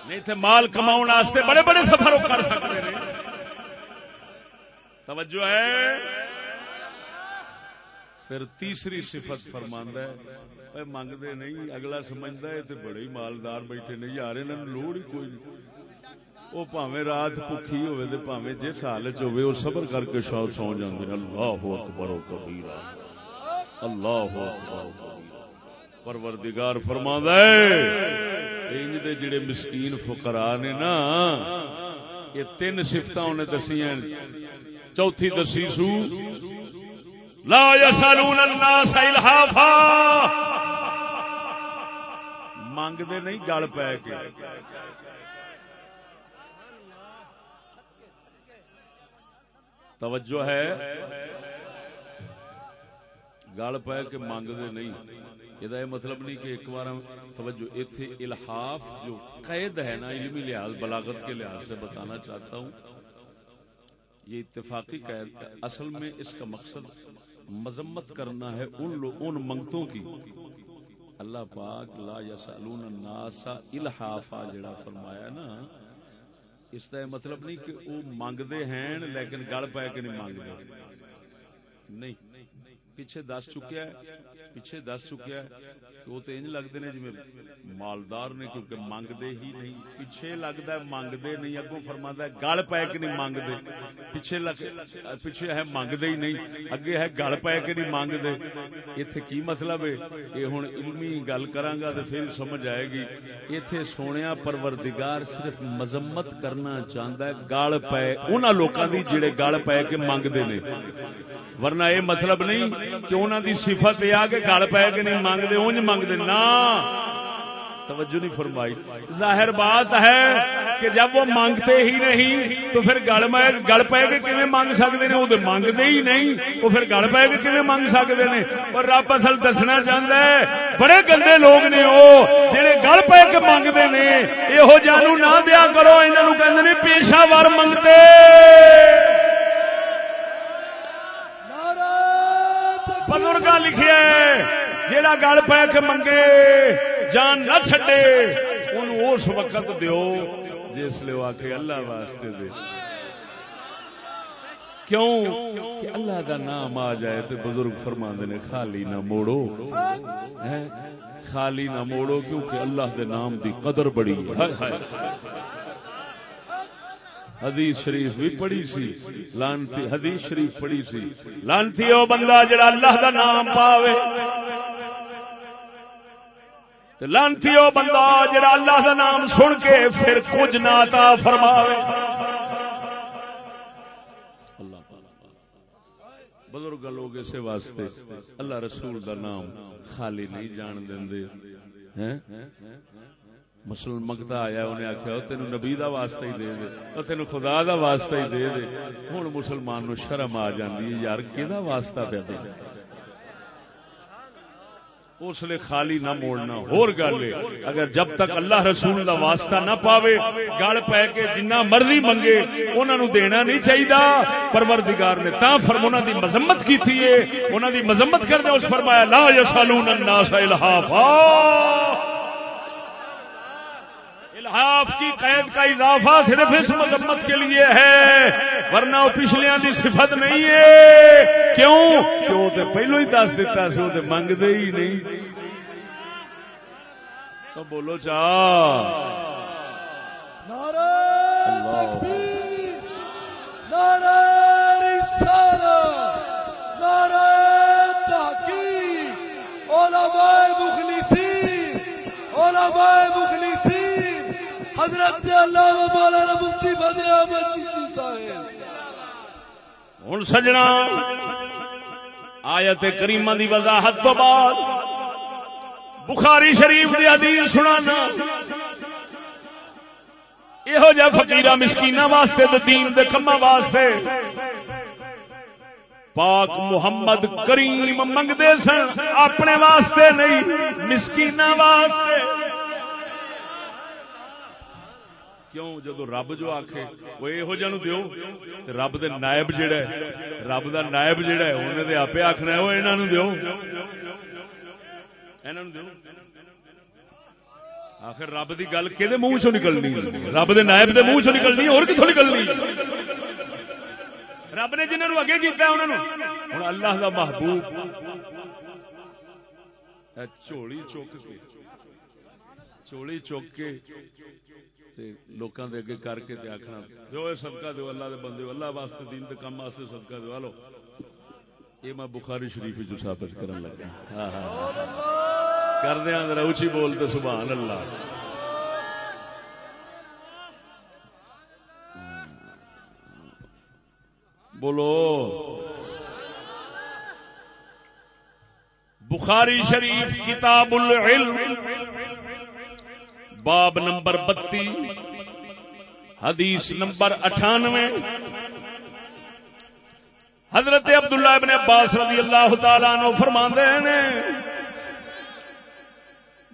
نہیں تے مال کماؤ واسطے بڑے بڑے سفر کر سکتے ہیں توجہ ہے۔ پھر تیسری صفت فرماندا ہے۔ اے منگدے نہیں، اگلا سمجھدا ہے تے بڑے ہی مالدار بیٹھے نے۔ یار، انہاں نوں لوڑ ہی کوئی نہیں۔ وہ پاویں رات بھوکھی ہوے تے پاویں جس حالت ہوے وہ صبر کر کے سو سو جاندے۔ نے اللہ اکبر و کبیرہ اللہ اکبر و کبیرہ پروردگار فرماندا ہے، انج دے جڑے مسکین فقراء نے نا، یہ تین صفتاں انہیں دسیاں چوتھی دسی سو لا یسالون الناس الحافا. مانگدے نہیں گل پے کے۔ توجہ ہے۔ گل پے کے مانگدے نہیں۔ یہ مطلب نہیں کہ ایک بار توجہ اتنے الحاف جو قید ہے نا، علمی لحاظ، بلاغت کے لحاظ سے بتانا چاہتا ہوں۔ یہ اتفاقی قید، اصل میں اس کا مقصد مذمت کرنا ہے ان ان منگتوں کی۔ اللہ پاک لا یسالون الناس الحافا جڑا فرمایا نا، اس کا مطلب نہیں کہ وہ منگتے ہیں لیکن گل پے کے نہیں مانگتے۔ نہیں۔ پیچھے دس چکیا ہے پیچھے دس چکیا ہے کہ وہ تو انج لگتے ہیں جی مالدار نے کیونکہ مانگتے ہی نہیں۔ پیچھے لگتا ہے مانگتے نہیں، اگوں فرما ہے گل پے کے نہیں مانگتے پیچھے لگ، پیچھے ہے مانگتے ہی نہیں، اگے ہے گل پے کے نہیں مانگتے اتنے کی مطلب ہے؟ یہ ہوں علمی گل کرانگا تو پھر سمجھ آئے گی۔ اتنے سونے پروردگار صرف مذمت کرنا چاہتا ہے، گل پے انہوں لوگوں کی جڑے گل پے کے مانگتے نے۔ ورنہ یہ مطلب نہیں کہ انہوں دی صفت یہ آ کے گل پے کے نہیں مانگتے اونج مانگتے نہ توجہ نہیں فرمائی ظاہر بات ہے کہ جب وہ مانگتے ہی نہیں تو پھر گل میں گل پے کے کیویں مانگ سکتے ہیں وہ تو مانگتے ہی نہیں وہ پھر گل پے کے کیویں مانگ سکتے ہیں اور رب اصل دسنا چاہتا ہے بڑے گندے لوگ نے وہ جہے گل پے کے مانگتے ہیں یہو جانو نہ دیا کرو انہوں کہ پیشہ ور منگتے بزرگ لکھے جیڑا گل پہ کے منگے، جان نہ چڈے اس وقت دیو، جس لے آ کے اللہ واسطے دے۔ کیوں؟ کہ اللہ کا نام آ جائے تو بزرگ فرما نے، خالی نہ موڑو۔ خالی نہ موڑو کیونکہ اللہ دے نام دی قدر بڑی ہے۔ حدیث شریف بھی پڑھی سی، لانتی، حدیث شریف پڑھی سی۔ لانتی او بندہ جڑا اللہ دا نام پاوے۔ لانتی او بندہ جڑا اللہ دا نام سن کے پھر کچھ نہ عطا فرماوے۔ بزرگ لوگ اسے واسطے اللہ رسول دا نام خالی نہیں جان دیں ہیں؟ مسلم منگتا آیا، انہیں آخیا تین نبی دا واسطہ ہی دے دے تین خدا دا واسطہ ہی دے دے۔ ہوں مسلمان نو شرم آ جاندی ہے، یار کہ واسطہ پہ دے؟ اس لیے خالی نہ موڑنا۔ ہور گل ہے، اگر جب تک اللہ رسول دا واسطہ نہ پاوے، گل پہ کے جنہ مرضی منگے انہوں نے دینا نہیں چاہیے پروردگار نے تا فرمونا دی مذمت کی تھی انہوں دی مذمت کر دے اس فرمایا، لا یسالون الناس الحافا. الحاف کی قید کا اضافہ صرف اس مذمت کے لیے ہے، ورنہ وہ پچھلے کی صفت نہیں ہے۔ کیوں؟ کہ وہ تو پہلو ہی دس دیتا سی وہ تو منگتے ہی نہیں۔ تو بولو چاہ تکبیر، نعرہ رسالت نعرہ تحقیق، علماء مخلصین علماء مخلصین۔ حضرت علامہ مولانا مفتی بدر احمد چشتی صاحب۔ ہوں سجنا، آیت کریمہ دی وضاحت تو بعد بخاری شریف دی حدیث سنانا۔ یہو جہ فقیرہ مسکینہ واسطے تے دین دے کما واسطے پاک محمد کریم منگدے سن، اپنے واسطے نہیں، مسکینہ واسطے۔ کیوں جدو رب جو آکھے وہ یہو جہ دیو تے رب دے نائب جڑا ہے رب دا نائب جڑا ہے انہیں دے آپے آکھنا ہے وہ انہاں نو دیو انہاں نو دیو آخر رب دی گل کہ منہ چو نکلنی رب دے نائب دے منہ چو نکلنی اور کتوں نکلنی رب نے جنہوں اگے کیتا ہے انہوں ہوں اللہ دا محبوب اے چولی چک کے چولی چک کے تے لوکاں دے اگے کر کے تے آکھنا دیو اے صدقہ دیو اللہ دے بندے، اللہ واسطے دین تے کم واسطے صدقہ دیو لو یہ میں بخاری شریف جو ثابت کرن لگا۔ ہاں ہاں, ہاں۔ کر دیا ذرا اونچی بولتے سبحان اللہ بولو۔ بخاری شریف کتاب العلم۔ باب نمبر بتی، حدیث نمبر اٹھانوے۔ حضرت عبداللہ ابن عباس رضی اللہ تعالیٰ عنہ فرماندے نے،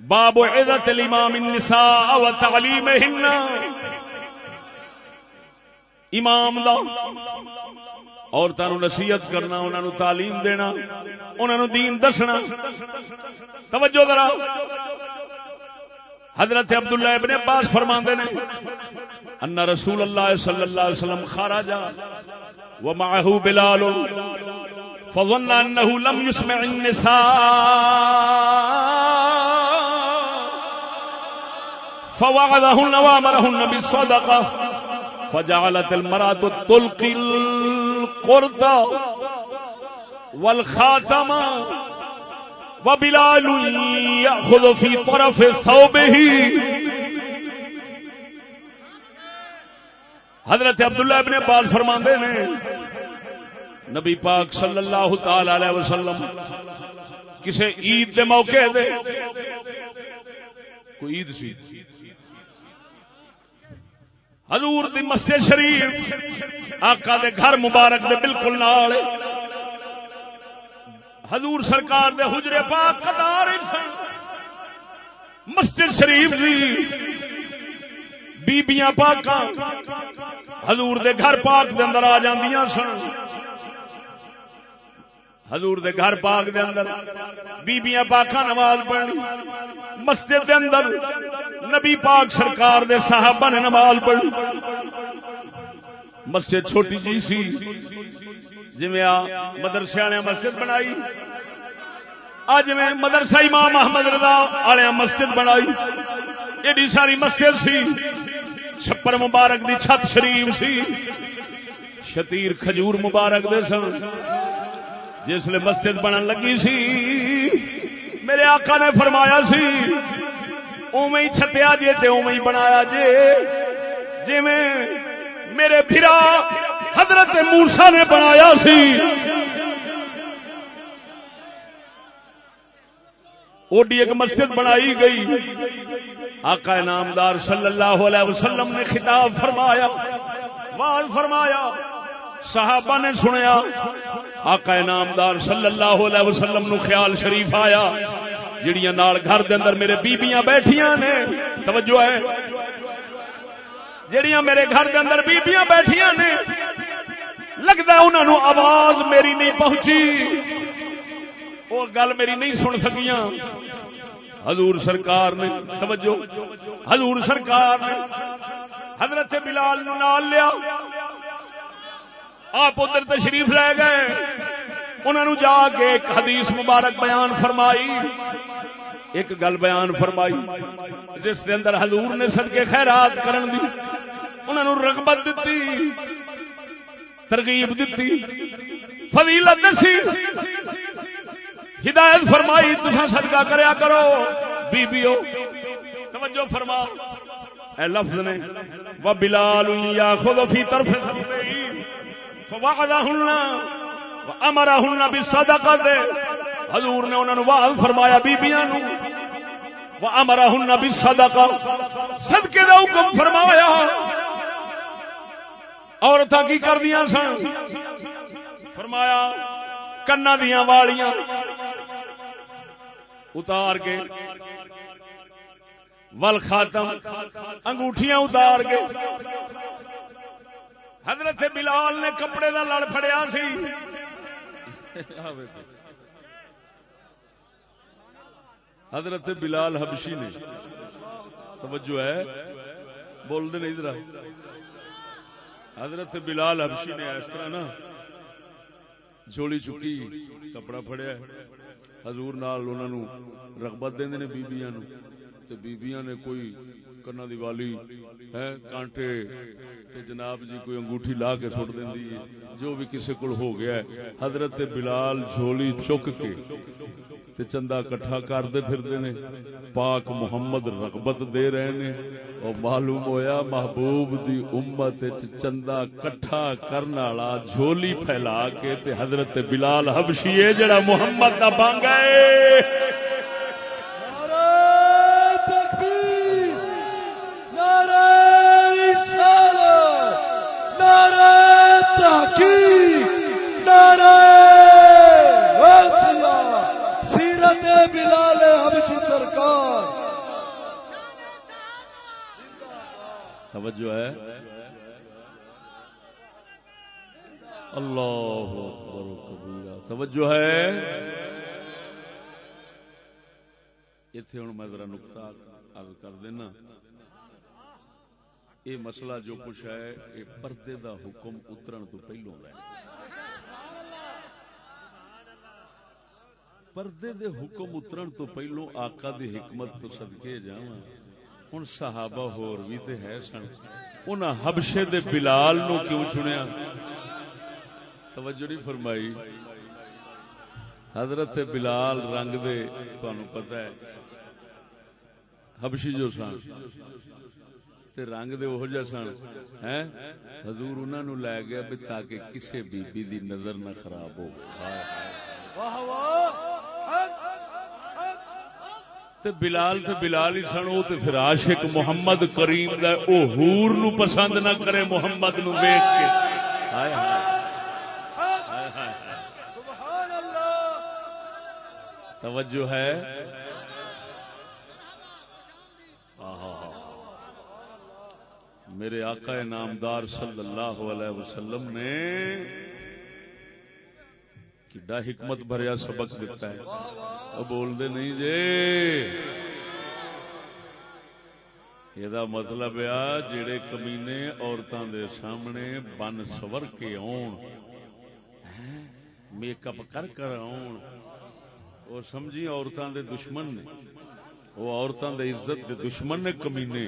باب عزت الامام النساء و تعلیمہن۔ امام دا عورتوں نصیحت کرنا انہوں نو تعلیم دینا انہوں دین دسنا۔ توجہ ذرا۔ حضرت عبداللہ ابن عباس فرماندے نے، ان رسول اللہ صلی اللہ علیہ وسلم خرجا ومعه بلال، فظن انه لم يسمع النساء. فوعدهن وامرهن بالصدقه فجعلت المرأة تلقي القرط والخاتم وبلال يأخذ في طرف ثوبه. حضرت عبداللہ ابن عباس فرماندے نے، نبی پاک صلی اللہ تعالی علیہ وسلم کسے عید دے موقع دے، کوئی عید سی۔ حضور دی مسجد شریف، آقا دے گھر مبارک دے بالکل نال حضور سرکار دے حجرے پاک قطار سن۔ مسجد شریف دی بیبیاں پاکاں۔ حضور دے گھر پاک دے اندر آ جاندیاں سن۔ حضور دے گھر پاک دے اندر بیبیاں پاکاں نماز پڑھنی۔ مسجد دے اندر نبی پاک سرکار دے صحابہ نے نماز پڑھی۔ مسجد چھوٹی جی سی۔ جی مدرسے والے مسجد بنائی۔ اج میں مدرسہ امام محمد رضا والے مسجد بنائی۔ ایڈی ساری مسجد سی۔ چھپر مبارک دی چھت شریف سی۔ شتیر کھجور مبارک دے سن۔ جس لیے مسجد بنن لگی سی۔ میرے آقا نے فرمایا سی اوے ہی چھتیا جے تے اوے ہی بنایا جے۔ جی میں میرے بھرا حضرت موسا نے بنایا سی۔ اوڈی ایک مسجد بنائی گئی۔ آقا نامدار صلی اللہ علیہ وسلم نے خطاب فرمایا۔ واز فرمایا۔ صحابہ نے سنیا۔ آقا نامدار صلی اللہ علیہ وسلم نو خیال شریف آیا۔ جڑیاں نال گھر دے اندر میرے بیبیاں بیٹھیاں نے۔ توجہ ہے۔ جڑیاں میرے گھر دے اندر بیبیاں بیٹھیاں نے۔ لگتا انہوں نے آواز میری نہیں پہنچی۔ وہ گل میری نہیں سن سکیاں۔ حضور سرکار نے، توجہ۔ حضور سرکار نے حضرت بلال نو نال لیا۔ آپ ادھر تشریف لے گئے۔ انہوں نے جا کے ایک حدیث مبارک بیان فرمائی۔ ایک گل بیان فرمائی۔ جس کے اندر حضور نے سد کے خیرات کرن دی انہوں رغبت دیتی ترغیب دیتی، فضیلت دسی۔ ہدایت فرمائی تسا صدقہ کریا کرو۔ بیبیو، توجہ فرما۔ اے لفظ نے، و بلال یاخذ فی طرف فوعدہن و امرہن بالصدقہ حضور نے انہوں نے وعظ فرمایا، بیبیاں نو۔ و امرہن بالصدقہ صدقے دا حکم فرمایا۔ عورتاں کی کردیاں سن؟ فرمایا کنا دیا والیاں۔ اتار کے۔ ول خاتم، انگوٹھیاں اتار کے۔ حضرت بلال نے کپڑے دا لڑ پھڑیا سی۔ حضرت بلال حبشی نے۔ توجہ ہے۔ بول دے نہیں ادھر حضرت بلال حبشی نے اس طرح نا جھولی چکی، کپڑا پھڑیا حضور نال انہاں نو رغبت دیندے نے بیبییاں نو تے بیبییاں نے کوئی کنا دی والی، ہے، کانٹے۔ تے جناب جی کوئی انگوٹھی لا کے سٹ دیندی ہے۔ جو بھی کسے کول ہو گیا ہے، حضرت بلال جھولی چک کے تے چندہ کٹھا کردے پھردے نے، پاک محمد رغبت دے رہے نے۔ اور معلوم ہویا محبوب دی امت وچ چندہ کٹھا کرن والا جھولی پھیلا کے تے حضرت بلال حبشی ہے جڑا محمد دا بانگ ہے۔ بلال حبشی سرکار۔ توجہ ہے۔ اللہ اکبر کبیرہ۔ توجہ ہے۔ اتنے ہوں میں ذرا نقطہ عرض کر دینا۔ یہ مسئلہ جو کچھ ہے، یہ پردے دا حکم اترن تو پہلو ہے پردے دے حکم اترن تو پہلو آقا دی حکمت تو صدقے جاواں۔ ہن صحابہ ہور بھی تے ہے سن۔ انہاں حبشے دے بلال نو کیوں چنیا؟ توجہ نہیں فرمائی۔ حضرت بلال رنگ دے، تانوں پتہ ہے۔ حبشی جو سن۔ تے رنگ دے وہ جا سن۔ ہیں؟ حضور انہاں نو لے گیا بھی تاکہ کسے بی بی دی نظر نہ خراب ہو۔ واہ واہ! تے بلال تے بلال ہی سن، او تے پھر عاشق محمد کریم دا، او حور نو پسند نہ کرے محمد نو ویکھ کے۔ ہائے ہائے سبحان اللہ توجہ ہے۔ میرے آقا نامدار صلی اللہ علیہ وسلم نے کڈا حکمت بھریا سبق دیتا ہے۔ بول دے نہیں جی۔ جے یہ مطلب آ جڑے کمینے عورتوں دے سامنے بن سور کے آن میک اپ کر کر آن وہ سمجھی عورتوں دے دشمن نے۔ وہ عورتوں دے عزت دے دشمن نے کمینے۔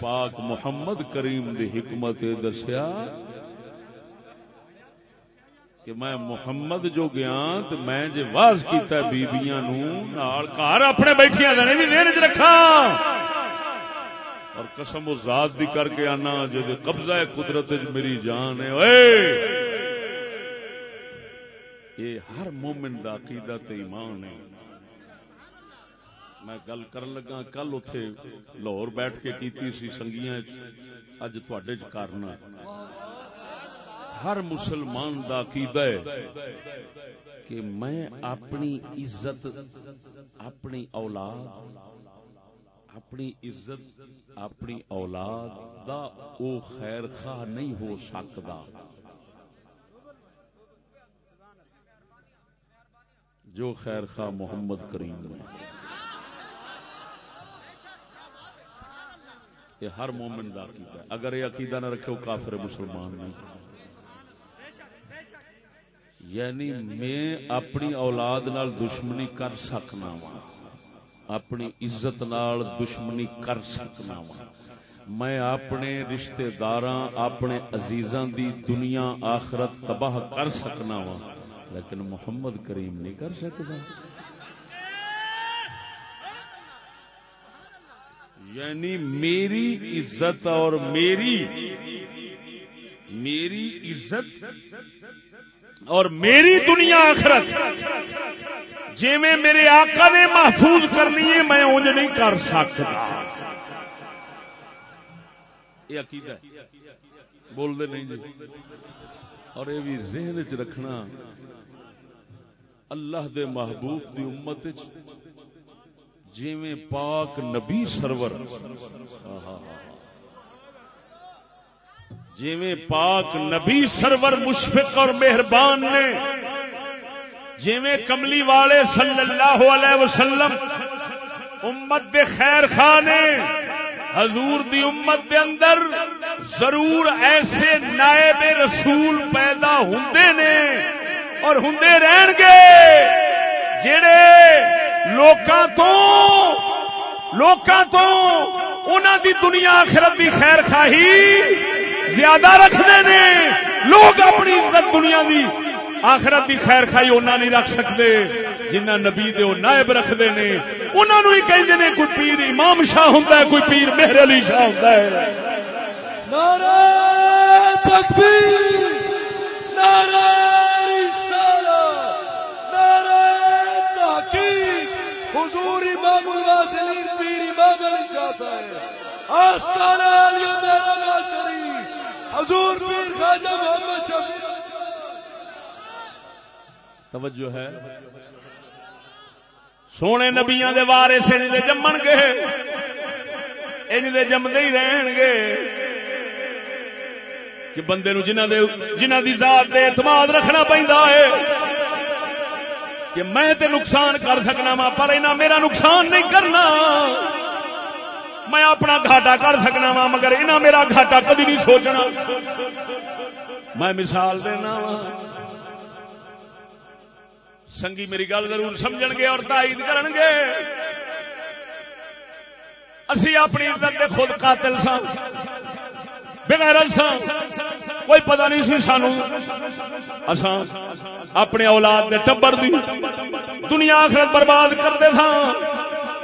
پاک محمد کریم دی حکمت دسیا۔ کہ میں محمد جو گیا تو میں جے واز کیتا بیبیاں نو نال گھر اپنے بیٹھیاں دے بھی دین وچ رکھا اور قسم و ذات دی کر کے آنا جے قبضہ ہے قدرت وچ میری جان ہے۔ اوئے! یہ ہر مومن دا عقیدہ تے ایمان ہے۔ میں گل کرن لگا، کل اتے لاہور بیٹھ کے کیتی سی سنگیاں اج تواڈے چ کرنا ہر مسلمان دا عقیدہ ہے کہ میں اپنی عزت، اپنی اولاد، اپنی عزت، اپنی اولاد دا او خیر خواہ نہیں ہو سکتا۔ جو خیر خواہ محمد کریم نے۔ یہ ہر مومن دا عقیدہ ہے۔ اگر یہ عقیدہ نہ رکھے وہ کافر مسلمان نہیں۔ یعنی میں اپنی اولاد نال دشمنی کر سکنا وا۔ اپنی عزت نال دشمنی کر سکنا وا۔ میں اپنے رشتے دار اپنے عزیزاں دی دنیا، آخرت تباہ کر سکنا وا، لیکن محمد کریم نہیں کر سکتا۔ یعنی میری عزت اور میری میری عزت اور میری دنیا آخرت جی میں میرے آقا نے محفوظ کرنی ہے، میں انج نہیں کر سکتا۔ یہ عقیدہ ہے۔ بول دے نہیں جی۔ اور یہ بھی ذہن چ رکھنا، اللہ دے محبوب دی امت جیویں پاک نبی سرور۔ آہا آہا۔ جیویں پاک نبی سرور مشفق اور مہربان نے، جیویں کملی والے صلی اللہ علیہ وسلم امت دے خیر خانے، حضور دی امت دے اندر ضرور ایسے نائب رسول پیدا ہوندے نے اور ہوندے رہن گے جڑے لوکاں تو لوکاں تو انہاں دی دنیا آخرت دی خیر خواہی زیادہ رکھتے نے لوگ اپنی عزت دنیا دی، آخرت دی خیر خائی اونا نہیں رکھ سکتے۔ جنہ نبی دے او نائب رکھتے نے انہوں نے ہی کہتے نے کوئی پیر امام شاہ ہوتا ہے، کوئی پیر مہر علی شاہ ہوتا ہے۔ نعرہ تکبیر، نعرہ رسالت نعرہ تحقیق۔ حضور امام الواصلین، پیر امام علی شاہ صاحب، آستانہ علی میرا شریف حضور پیر خواجہ محمد شفیع۔ توجہ ہے۔ سونے نبیاں دے وارث انج دے جمن گے۔ انج دے جمدے ہی رہن گے۔ کہ بندے نو جنہ دے جنہ دی ذات تے اعتماد رکھنا پیندا ہے۔ کہ میں تے نقصان کر سکنا وا، پر انہاں میرا نقصان نہیں کرنا۔ میں اپنا گھاٹا کر سکنا وا مگر انہاں میرا گھاٹا کدی نہیں سوچنا۔ میں مثال دینا وا سنگی میری گل ضرور سمجھ گے اور تائید کرن گے۔ اسی اپنی عزت دے خود قاتل سا بغیر سا کوئی پتہ نہیں سی سانو۔ اساں اپنے اولاد دے ٹبر دی دنیا آخرت برباد کرتے تھا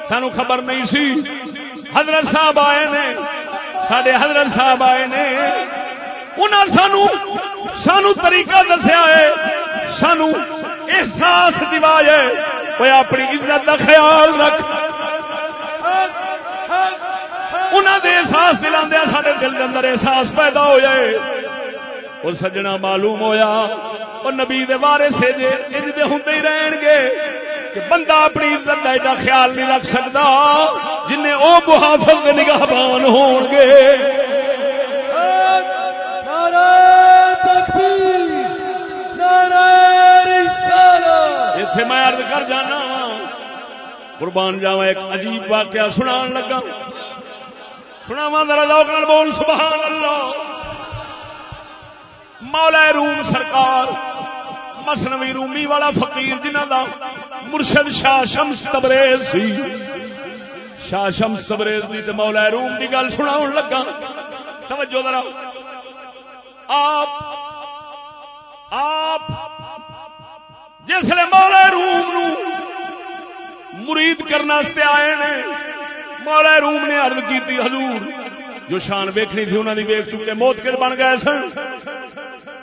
سانو خبر نہیں سی۔ حضرت صاحب آئے نے سڈے حضرت صاحب آئے نے۔ انہوں سانو سانو طریقہ دسیا ہے، سانو احساس دوایا وہ اپنی عزت کا خیال رکھ۔ انہوں نے احساس دلا سارے دل کے اندر احساس پیدا ہو جائے اور سجنا معلوم ہویا اور نبی دے بارے سے جے انجدے ہوں ہی رہن گے کہ بندہ اپنی عزت کا ایڈا خیال نہیں رکھ سکتا جن او محافظ کے نگاہ بان ہون گے۔ نعرہ تکبیر نعرہ رسالت اتنے میں عرض کر جانا قربان جاوا ایک عجیب واقعہ سنان لگا۔ سناوا ذرا لوگ بول سبحان اللہ۔ مولا روم سرکار مسنوی رومی والا فقیر جنہ دا مرشد شاہ شمس تبریز سی۔ شاہ شمس تبریز دی تے مولا روم دی گل سناون لگا۔ توجہ ذرا۔ آپ آپ جسے مولا روم نو مرید کرنا آئے نے، مولا روم نے عرض کی حضور جو شان ویکھنی تھی انہوں نے ویک چکے موت کے بن گئے سن۔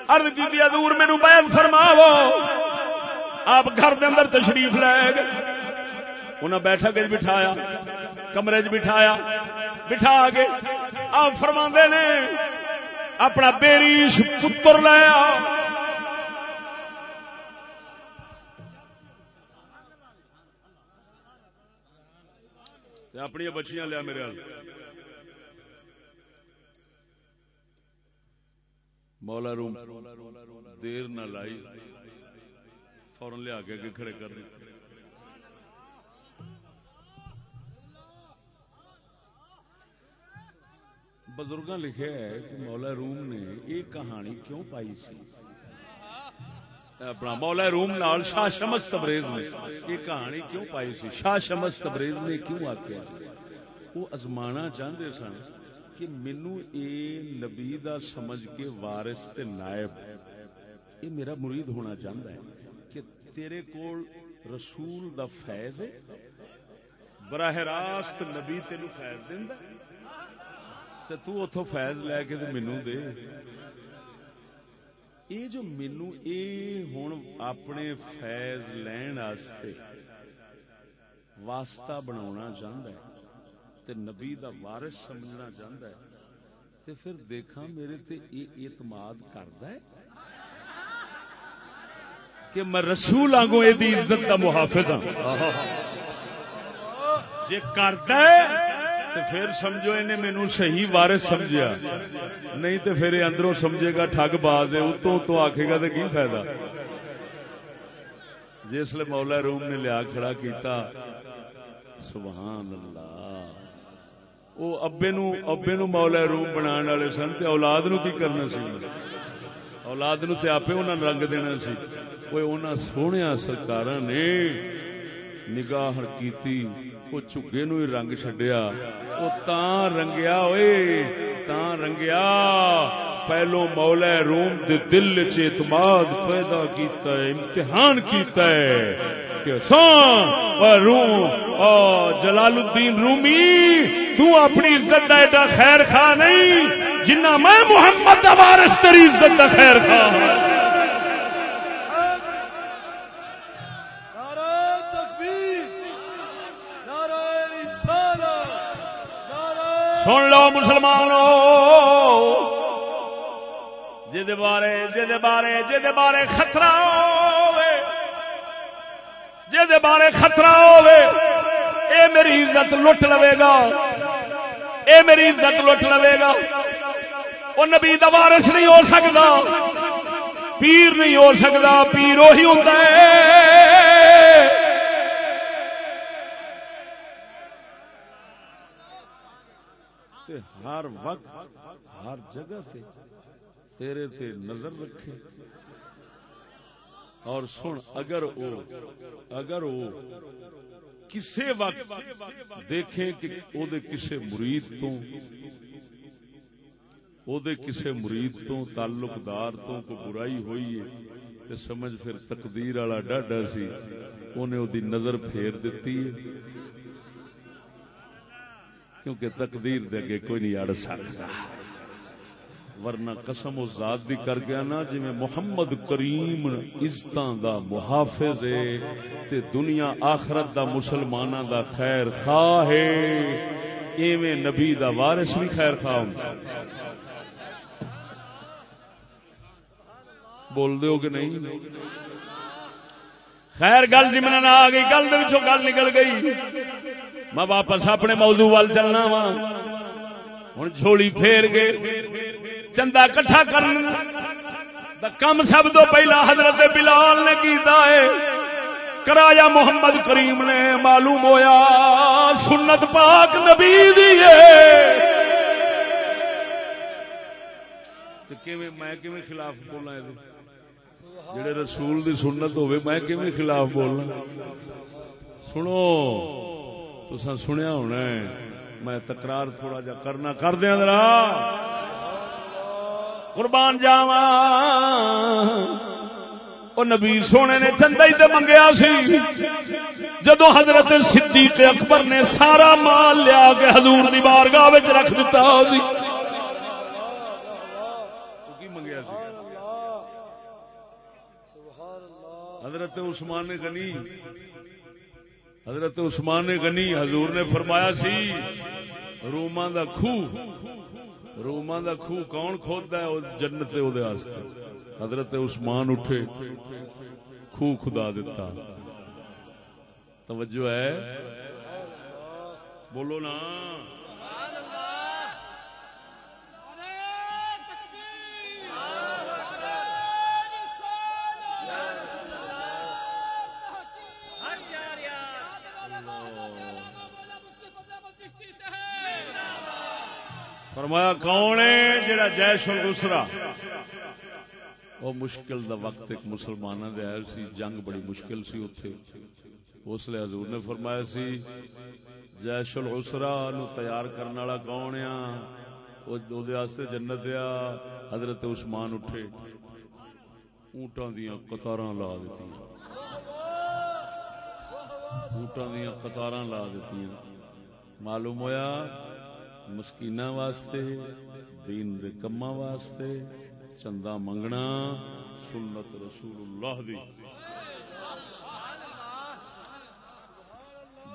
عرض کی حضور مینو بیل فرماو آپ گھر دے اندر تشریف لے گئے۔ انہیں بیٹھا کے بٹھایا۔ کمرے چ بٹھایا۔ بٹھا کے آپ فرما نے، اپنا بیریش پتر لایا اپنی بچیاں لیا میرے مولا روم دیر نہ لائی فورن لیا کے اگے کھڑے کر دی۔ بزرگاں لکھے ہے کہ مولا روم نے یہ کہانی کیوں پائی سی؟ اپنا مولا روم نال شاہ شمس تبریز نے یہ کہانی کیوں پائی سی؟ شاہ شمس تبریز نے کیوں آخیا وہ ازمانا چاہتے سن۔ کہ مینو اے نبی دا سمجھ کے وارث تے نائب۔ یہ میرا مرید ہونا چاہتا ہے کہ تیرے کول رسول دا فیض ہے۔ براہ راست نبی تین فیض دینا تے تو اتو فیض لے کے تے مینو دے۔ یہ جو مینو اے ہوں اپنے فیض لین واسطے واسطہ بنا چاہتا ہے۔ تے نبی دا وارث سمجھنا چاہتا ہے تے پھر دیکھا میرے تے یہ اعتماد کردا ہے کہ میں رسول آگوں یہ عزت کا محافظ ہاں۔ جی کرتا ہے تو پھر سمجھو انہیں مینو صحیح وارث سمجھیا۔ نہیں تو پھر یہ اندروں سمجھے گا ٹھگ باز ہے، اتوں تو آکھے گا تو کی فائدہ؟ جسل مولا روم نے لیا کھڑا کیتا، سبحان اللہ۔ وہ ابے نو ابے نو مولا روم بنا والے سن تے اولاد نو کی کرنا سی اولاد نو تے آپے انہاں رنگ دینا سی وہ انہاں سونیا سرکاراں نے نگاہ کیتی وہ چگے نو رنگ چڈیا وہ تاں رنگیا اوئے تاں رنگیا پہلو مولا روم دے دل چ پیدا کیتا ہے امتحان کیتا ہے کہ سان روم جلال الدین رومی تو اپنی عزت دا ایڈا خیر خواہ نہیں جنہ میں محمد دا وارث تیری عزت دا خیر خواہ نعرہ سن لو مسلمانوں جہد بارے جہد بارے جہد بارے خطرہ ہوے جہد بارے خطرہ ہوے اے میری عزت لٹ لوے گا۔ اے میری عزت لٹ لوے گا۔ وہ نبی دا وارث نہیں ہو سکتا پیر نہیں ہو سکتا پیر وہی ہوتا ہے۔ تے ہر وقت، ہر جگہ تے تیرے تے نظر رکھے۔ اور سن، اگر او اگر او کسے وقت دیکھیں کہ او دے کسے مرید تو او دے کسے مرید تو تعلق دار تو، کوئی برائی ہوئی ہے تے سمجھ پھر تقدیر والا ڈاڈا سی، اونے او دی نظر پھیر دیتی ہے۔ کیونکہ تقدیر دے اگے کوئی نہیں اڑ سکتا۔ ورنہ قسم و ذات دی کر گیا نا جی میں محمد کریم عزتاں دا محافظ ہے تے دنیا آخرت دا مسلماناں دا خیر خواہ ہے۔ ایویں نبی دا وارث بھی خیر خواہ ہوندا بول دیو کہ نہیں؟ خیر گل جی من آ گئی، گل دے گل نکل گئی۔ میں واپس اپنے موضوع وال چلنا وا۔ ہوں جھولی پھیر کے چندہ کٹھا کرنا دا کم سب تو پہلا حضرت بلال نے کیتا ہے۔ کرایا محمد کریم نے، معلوم ہویا سنت پاک نبی دی میں خلاف بولاں اے جڑے رسول دی سنت ہوے میں کیویں خلاف بولنا؟ سنو، تساں سنیا ہونا ہے۔ میں تکرار تھوڑا جا کرنا، کر دیا ذرا۔ قربان جاوا او نبی سونے نے چندہ ہی تے منگیا سی۔ جدو حضرت صدیق اکبر نے سارا مال لیا کے حضور دی بارگاہ وچ رکھ دتا سی۔ سی؟ حضرت عثمان غنی۔ حضرت عثمان غنی حضور نے فرمایا سی روما دا خو روما دا خو کون کھودا ہے؟ جنت دے اودے واسطے حضرت عثمان اٹھے خو خدا دیتا۔ توجہ ہے؟ بولو نا۔ فرمایا، کون ہے جڑا جیش الاسرا وہ مشکل دا وقت ایک مسلمانوں دے آیا سی، جنگ بڑی مشکل سی اتے اس لیے حضور نے فرمایا سی، جیش الاسرا نو تیار کرنے والا کون آ وہ دے واسطے جنت آ حضرت عثمان اٹھے، اونٹاں دیاں قطاراں لا دیتی اونٹاں دیاں قطاراں لا دیتی معلوم ہویا؟ مسکینہ واسطے، دین دے کما واسطے چندہ منگنا سنت رسول اللہ دی۔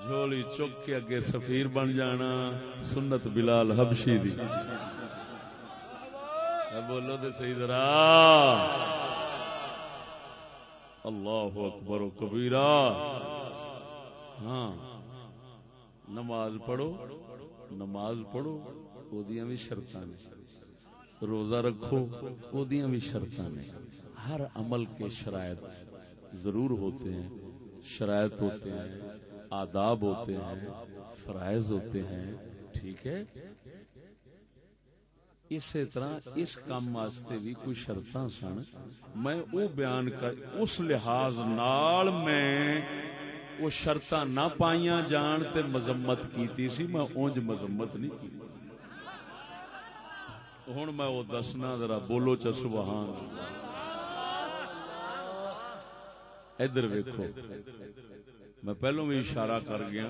جھولی چک کے اگے سفیر بن جانا سنت بلال حبشی دی۔ بولو تے صحیح ذرا۔ اللہ اکبر و کبیرہ۔ ہاں نماز پڑھو۔ نماز پڑھو، اودیاں بھی شرطاں نے۔ روزہ رکھو، اودیاں بھی شرطاں نے۔ ہر عمل کے شرائط ضرور ہوتے ہیں، شرائط ہوتے ہیں، آداب ہوتے ہیں، فرائض ہوتے ہیں، ٹھیک ہے؟ اسی طرح اس کام واسطے بھی کوئی شرطاں سن، میں وہ بیان کر، اس لحاظ نال میں وہ شرطاں نہ پائیاں جان تے مذمت کیتی سی، میں اونج مذمت نہیں کی ہوں میں وہ دسنا ذرا، بولو چ سبحان ادھر ویکھو۔ میں پہلو بھی اشارہ کر گیا۔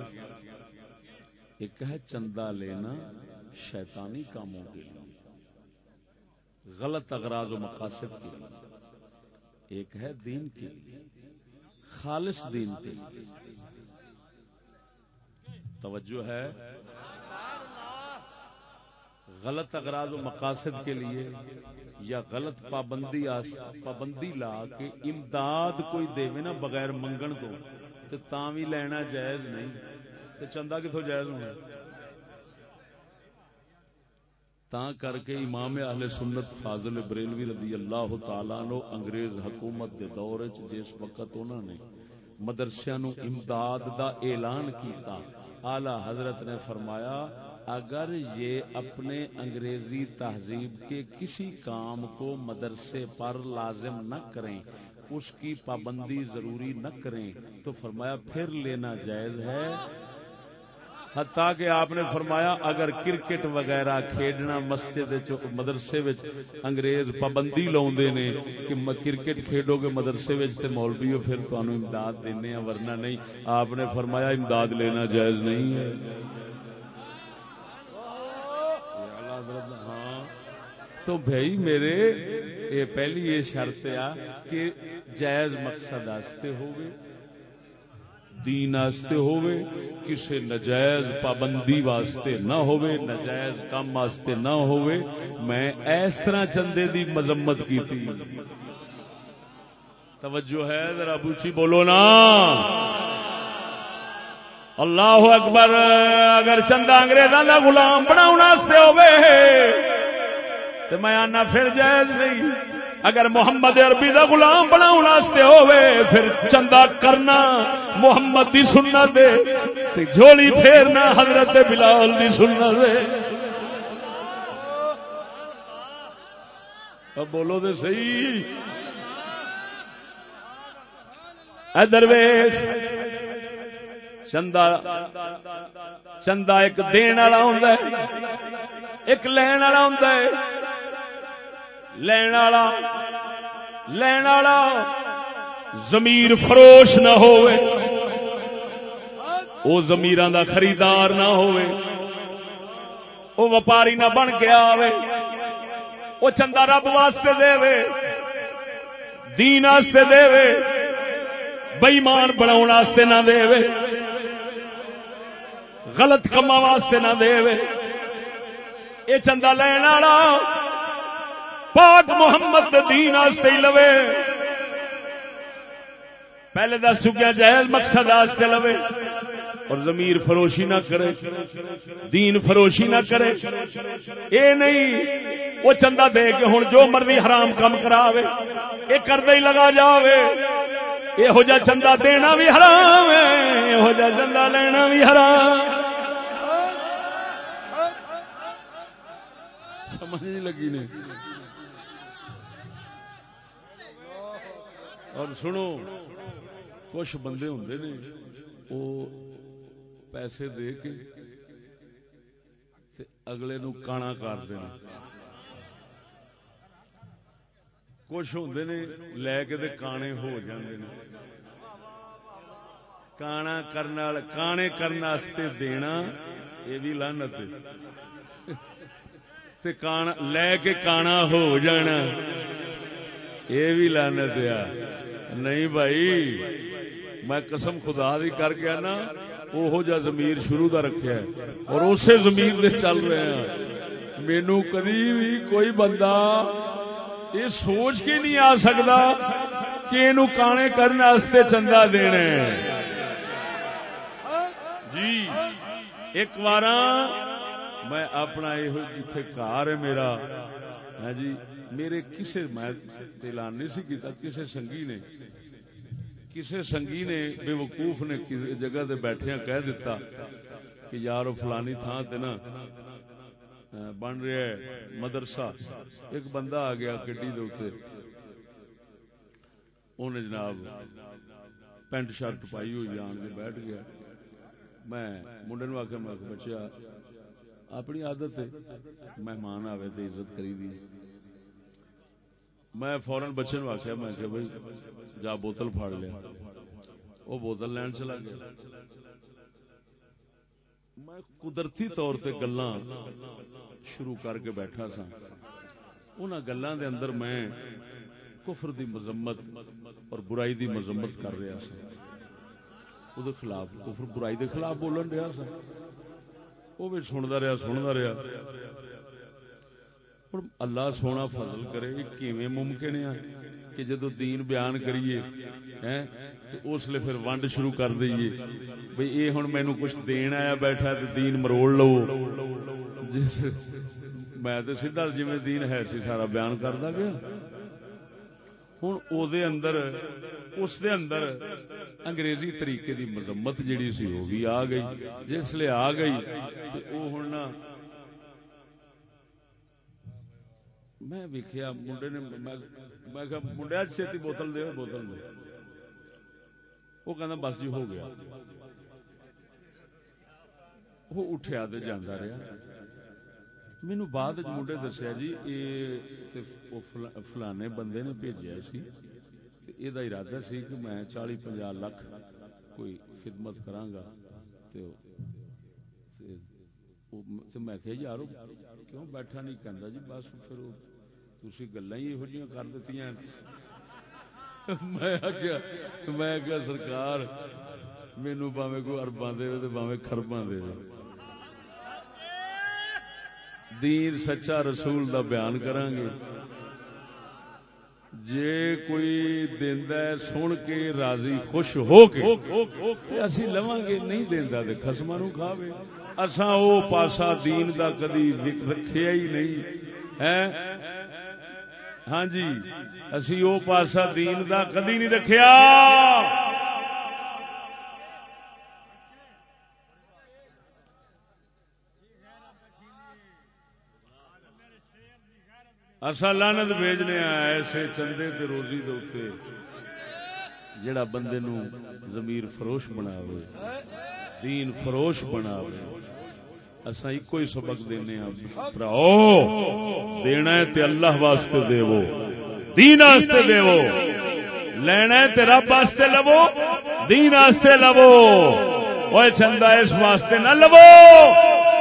ایک ہے چندہ لینا، شیطانی کاموں کے لیے۔ غلط اغراض و مقاصد کے لیے۔ ایک ہے دین کے لیے۔ خالص دین پہ۔ توجہ ہے۔ غلط اغراض و مقاصد کے لیے یا غلط پابندی پابندی لا کے امداد کوئی دے نا بغیر منگن تو تا تاں بھی لینا جائز نہیں۔ تے چندہ کتوں جائز ہونا؟ تاں کر کے امام اہل سنت فاضل بریلوی رضی اللہ تعالی نو انگریز حکومت دے دور وچ جس وقت انہوں نے مدرسیاں نو امداد دا اعلان کیتا، اعلی حضرت نے فرمایا، اگر یہ اپنے انگریزی تہذیب کے کسی کام کو مدرسے پر لازم نہ کریں، اس کی پابندی ضروری نہ کریں، تو فرمایا، پھر لینا جائز ہے حتیٰ کہ آپ نے فرمایا اگر کرکٹ وغیرہ کھیڈنا مسجد مدرسے انگریز پابندی لاؤندے نے کہ کرکٹ کھیڈو گے مدرسے تے مولوی ہو، پھر تو امداد دینے ہیں ورنہ نہیں۔ آپ نے فرمایا امداد لینا جائز نہیں ہے۔ تو بھائی میرے پہلی یہ شرط آ کہ جائز مقصد آستے ہوئے دین آستے ہوئے کسے نجائز پابندی واسطے نہ ہوئے نجائز کام واسطے نہ ہوئے میں اس طرح چندے دی مذمت کی تھی توجہ ہے، ذرا بوچی بولو نا۔ اللہ اکبر، اگر چندہ انگریزاں دا غلام بناؤ ہوئے تو میں آنا پھر جائز نہیں۔ اگر محمد عربی دا غلام بناؤ ہوئے پھر چندہ کرنا محمد دی سننا دے جھولی پھیرنا حضرت بلال دی سننا دے۔ اب بولو دے صحیح۔ ادر ویخ چندہ چندہ ایک دین والا ہوں ایک لین والا ہوں لین والا لین والا، زمیر فروش نہ ہوئے، او زمیران دا خریدار نہ ہوئے، او وپاری نہ بن کے آوے، او چندہ رب واسطے دے وے دین واسطے دے وے بئیمان بناؤ واسطے نہ دے وے غلط کما واسطے نہ دے وے اے چندہ لین والا پاک محمد دین آستے ہی لوے۔ پہلے دس چکیا جائز مقصد آستے لوے۔ اور ضمیر فروشی نہ کرے۔ دین فروشی نہ کرے۔ اے نہیں، وہ چندہ دے کے ہوں جو مرضی حرام کم کراوے یہ کردے ہی لگا جاوے۔ یہ ہو جا چندہ دینا بھی حرام ہے یہ ہو جا چندہ لینا بھی حرام۔ سمجھ نہیں لگی نہیں اور سنو، کچھ بندے ہوں نے وہ پیسے دے کے تے اگلے نو کانا کر دینا کچھ ہوندے نے لے کے تے کانے ہو جاندے نے۔ کانا کرن وال کانے کرن واسطے دینا، یہ بھی لعنت ہے۔ تے کانا لے کے کانا ہو جانا، یہ بھی لعنت ہے۔ نہیں بھائی، میں قسم خدا دی کر کے نا اوہو جا ضمیر شروع دا رکھیا ہے اور اسی ضمیر دے چل رہے ہیں۔ مینو کدی بھی کوئی بندہ یہ سوچ کے نہیں آ سکتا کہ یہ کانے کرنے واسطے چندہ دینا ہے جی ایک بار میں اپنا یہ جتھے کار ہے میرا۔ ہے جی میرے کسے میں اعلان نہیں سی کیتا، کسے سنگی نے۔ کسے سنگی نے بے وقوف نے کسی جگہ تے بیٹھے کہہ دیتا کہ یار فلانی تھان تے نا، بن رہا ہے مدرسہ۔ ایک بندہ آ گیا گڈی دے اوتے انہیں جناب پینٹ شرٹ پائی ہوئی آن کے بیٹھ گیا۔ میں منڈے نو آخیا میں بچیا، اپنی عادت ہے، مہمان آوے تو عزت کری دی۔ میں فورن بچے نو آخیا میں کہ بھائی، جا بوتل پھاڑ لیا۔ وہ بوتل لین چلا گیا۔ میں قدرتی طور سے گلا شروع کر کے بیٹھا سا ان گلوں دے اندر میں کفر دی مذمت اور برائی دی مذمت کر رہا سا وہ خلاف کفر برائی دے خلاف بولن رہا سا وہ بھی سنتا رہا سنتا رہا۔ ہوں اللہ سونا فضل کرے کیویں ممکن ہے کہ جدو دین بیان کریے تو اس لیے پھر ونڈ شروع کر دئیے بھئی اے ہن مینو کچھ دین آیا بیٹھا تو دین مروڑ لو۔ جس، میں تو سیدھا جی دین ہے سی سارا بیان کرتا گیا۔ ہوں او دے اندر، اس دے اندر انگریزی طریقے دی مذمت جیڑی سی وہ بھی آ گئی۔ جس لیے آ گئی، تو او ہن نا میں ویکیا منڈے نے میں کہ منڈیا چھتی بوتل دے بوتل دے۔ وہ کہنا بس جی ہو گیا۔ وہ اٹھیا تو جانا رہا مینو بعد وچ منڈے دسیا جی یہ فلانے بندے نے بھیجا سی۔ یہ ارادہ سی کہ میں چالی پنجا لاکھ کوئی خدمت کرانگا میں کہ یار کیوں بیٹھا نہیں؟ کہندا جی بس پھر تسی گلاں ہی یہو جیاں کر دتیاں میں آخیا میں آخیا سرکار مینو باوے کوئی ارباں دے تے باوے خرباں دے دین سچا رسول دا بیان کران گے جے کوئی دیندا ہے، سن کے راضی خوش ہو کے تے اسی لواں گے نہیں دیندا تے خصماں نو کھاوے۔ اساں او پاسا دین دا کدی رکھیا ہی نہیں۔ ہے ہاں جی اسی او پاسا دین دا کدی نہیں رکھیا۔ اصا لانت بھیجنے ایسے چندے تے روزی دے جڑا بندے نو ضمیر فروش بناوے، دین فروش بناوے۔ اسا ایک ہی سبق دینے ہاں. بھراؤ، دینا ہے تے اللہ واسطے دیو۔ دین واسطے دیو۔ لینا ہے تے رب واسطے لو۔ دین واسطے لو۔ اوے چندا اس واسطے نہ لو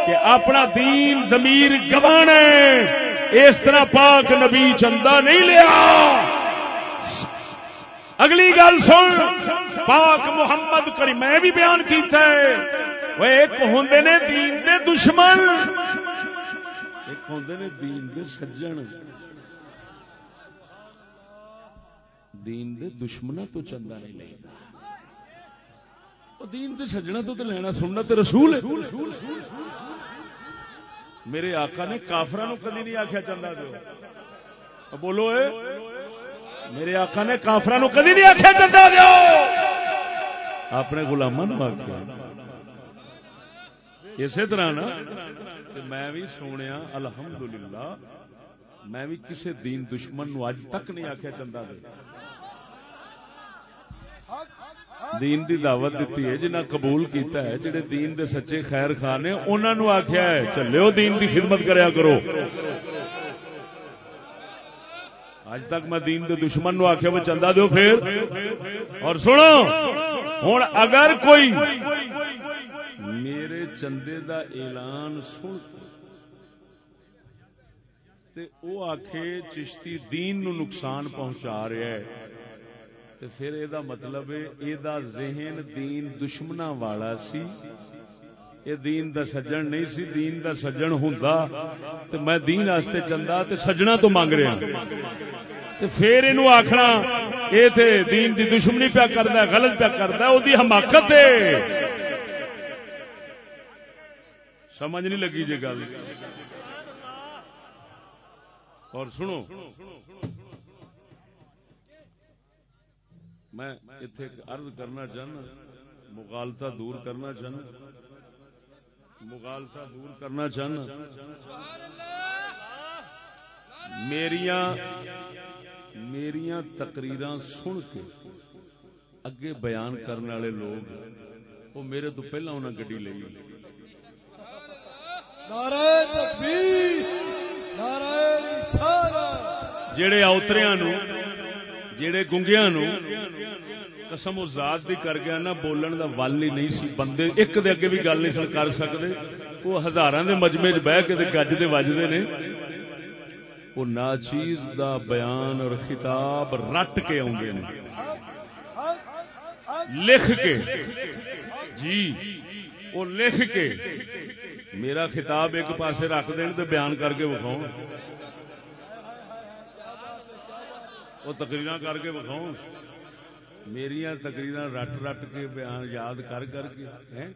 کہ اپنا دین ضمیر گوانے اس طرح پاک نبی چندہ نہیں لیا۔ اگلی گل سن۔ پاک محمد کری میں بھی بیان کیتا ہے۔ وہ ایک ہوندے نے دین دے دشمن ایک ہوندے نے دین دے سجن دین دے دشمنوں تو چندہ نہیں لینا دین دے سجنا تو تے لینا سننا تے رسول ہے میرے آقا نے کافرا نو کدی نہیں آخیا چندہ دو بولو اے میرے آقا نے کافرا نو کدی نہیں آخیا چندہ دو اپنے گلاما نو آخیا اسی طرح نا میں بھی سونے الحمدللہ، میں بھی کسی دین دشمن نو اج تک نہیں آخیا چندہ دے۔ دین دی دعوت دیتی ہے، جنہ قبول کیتا ہے، جڑے دین دے سچے خیر خواہ نے، انہاں نو آکھیا ہے چلو دین دی خدمت کریا کرو۔ اج تک میں دین دے دشمن نو آکھیا، وہ چندہ دو پھر۔ اور سنو، ہن اگر کوئی چندے دا اعلان سن۔ تے او آکھے چشتی دین نو نقصان پہنچا رہا ہے۔ تے پھر اے دا مطلب ہے، اے دا ذہن دین دشمنا والا سی۔ اے دین دا سجن نہیں سی، دین دا سجن ہوندا۔ تے میں دین واسطے چندا تے سجنا تو مانگ رہا۔ تے پھر اینو آکھنا، اے تے دین دی دشمنی پیا کردا ہے، غلط پیا کردا ہے، او دی حماقت ہے۔ سمجھ نہیں لگی جی گل۔ اور سنو۔ میں اتنے عرض کرنا چاہنا مغالتا دور کرنا چاہنا۔ مغالتا دور کرنا چاہنا۔ میریاں میریاں تقریراں سن کے اگے بیان کرنے والے لوگ، وہ میرے تو پہلا انہیں گڈی لئی نعرہ تکبیر نعرہ رسالت جڑے اوتریاں نو جڑے گنگیاں نو قسم و ذات دی کر گیا نا بولن دا ول ہی نہیں سی۔ بندے ایک دے اگے بھی گل نہیں سن کر سکدے۔ وہ ہزاراں دے مجمع وچ بیٹھ کے تے گجدے وجدے نے۔ وہ ناچیز دا بیان اور خطاب رٹ کے آوندے نے۔ لکھ کے۔ جی وہ لکھ کے۔ میرا خطاب ایک پاسے رکھ دین تے بیان کر کے وکھاؤ وہ تقریر کر کے وکھاؤ میری تقریر رٹ رٹ کے بیان یاد کر کر کے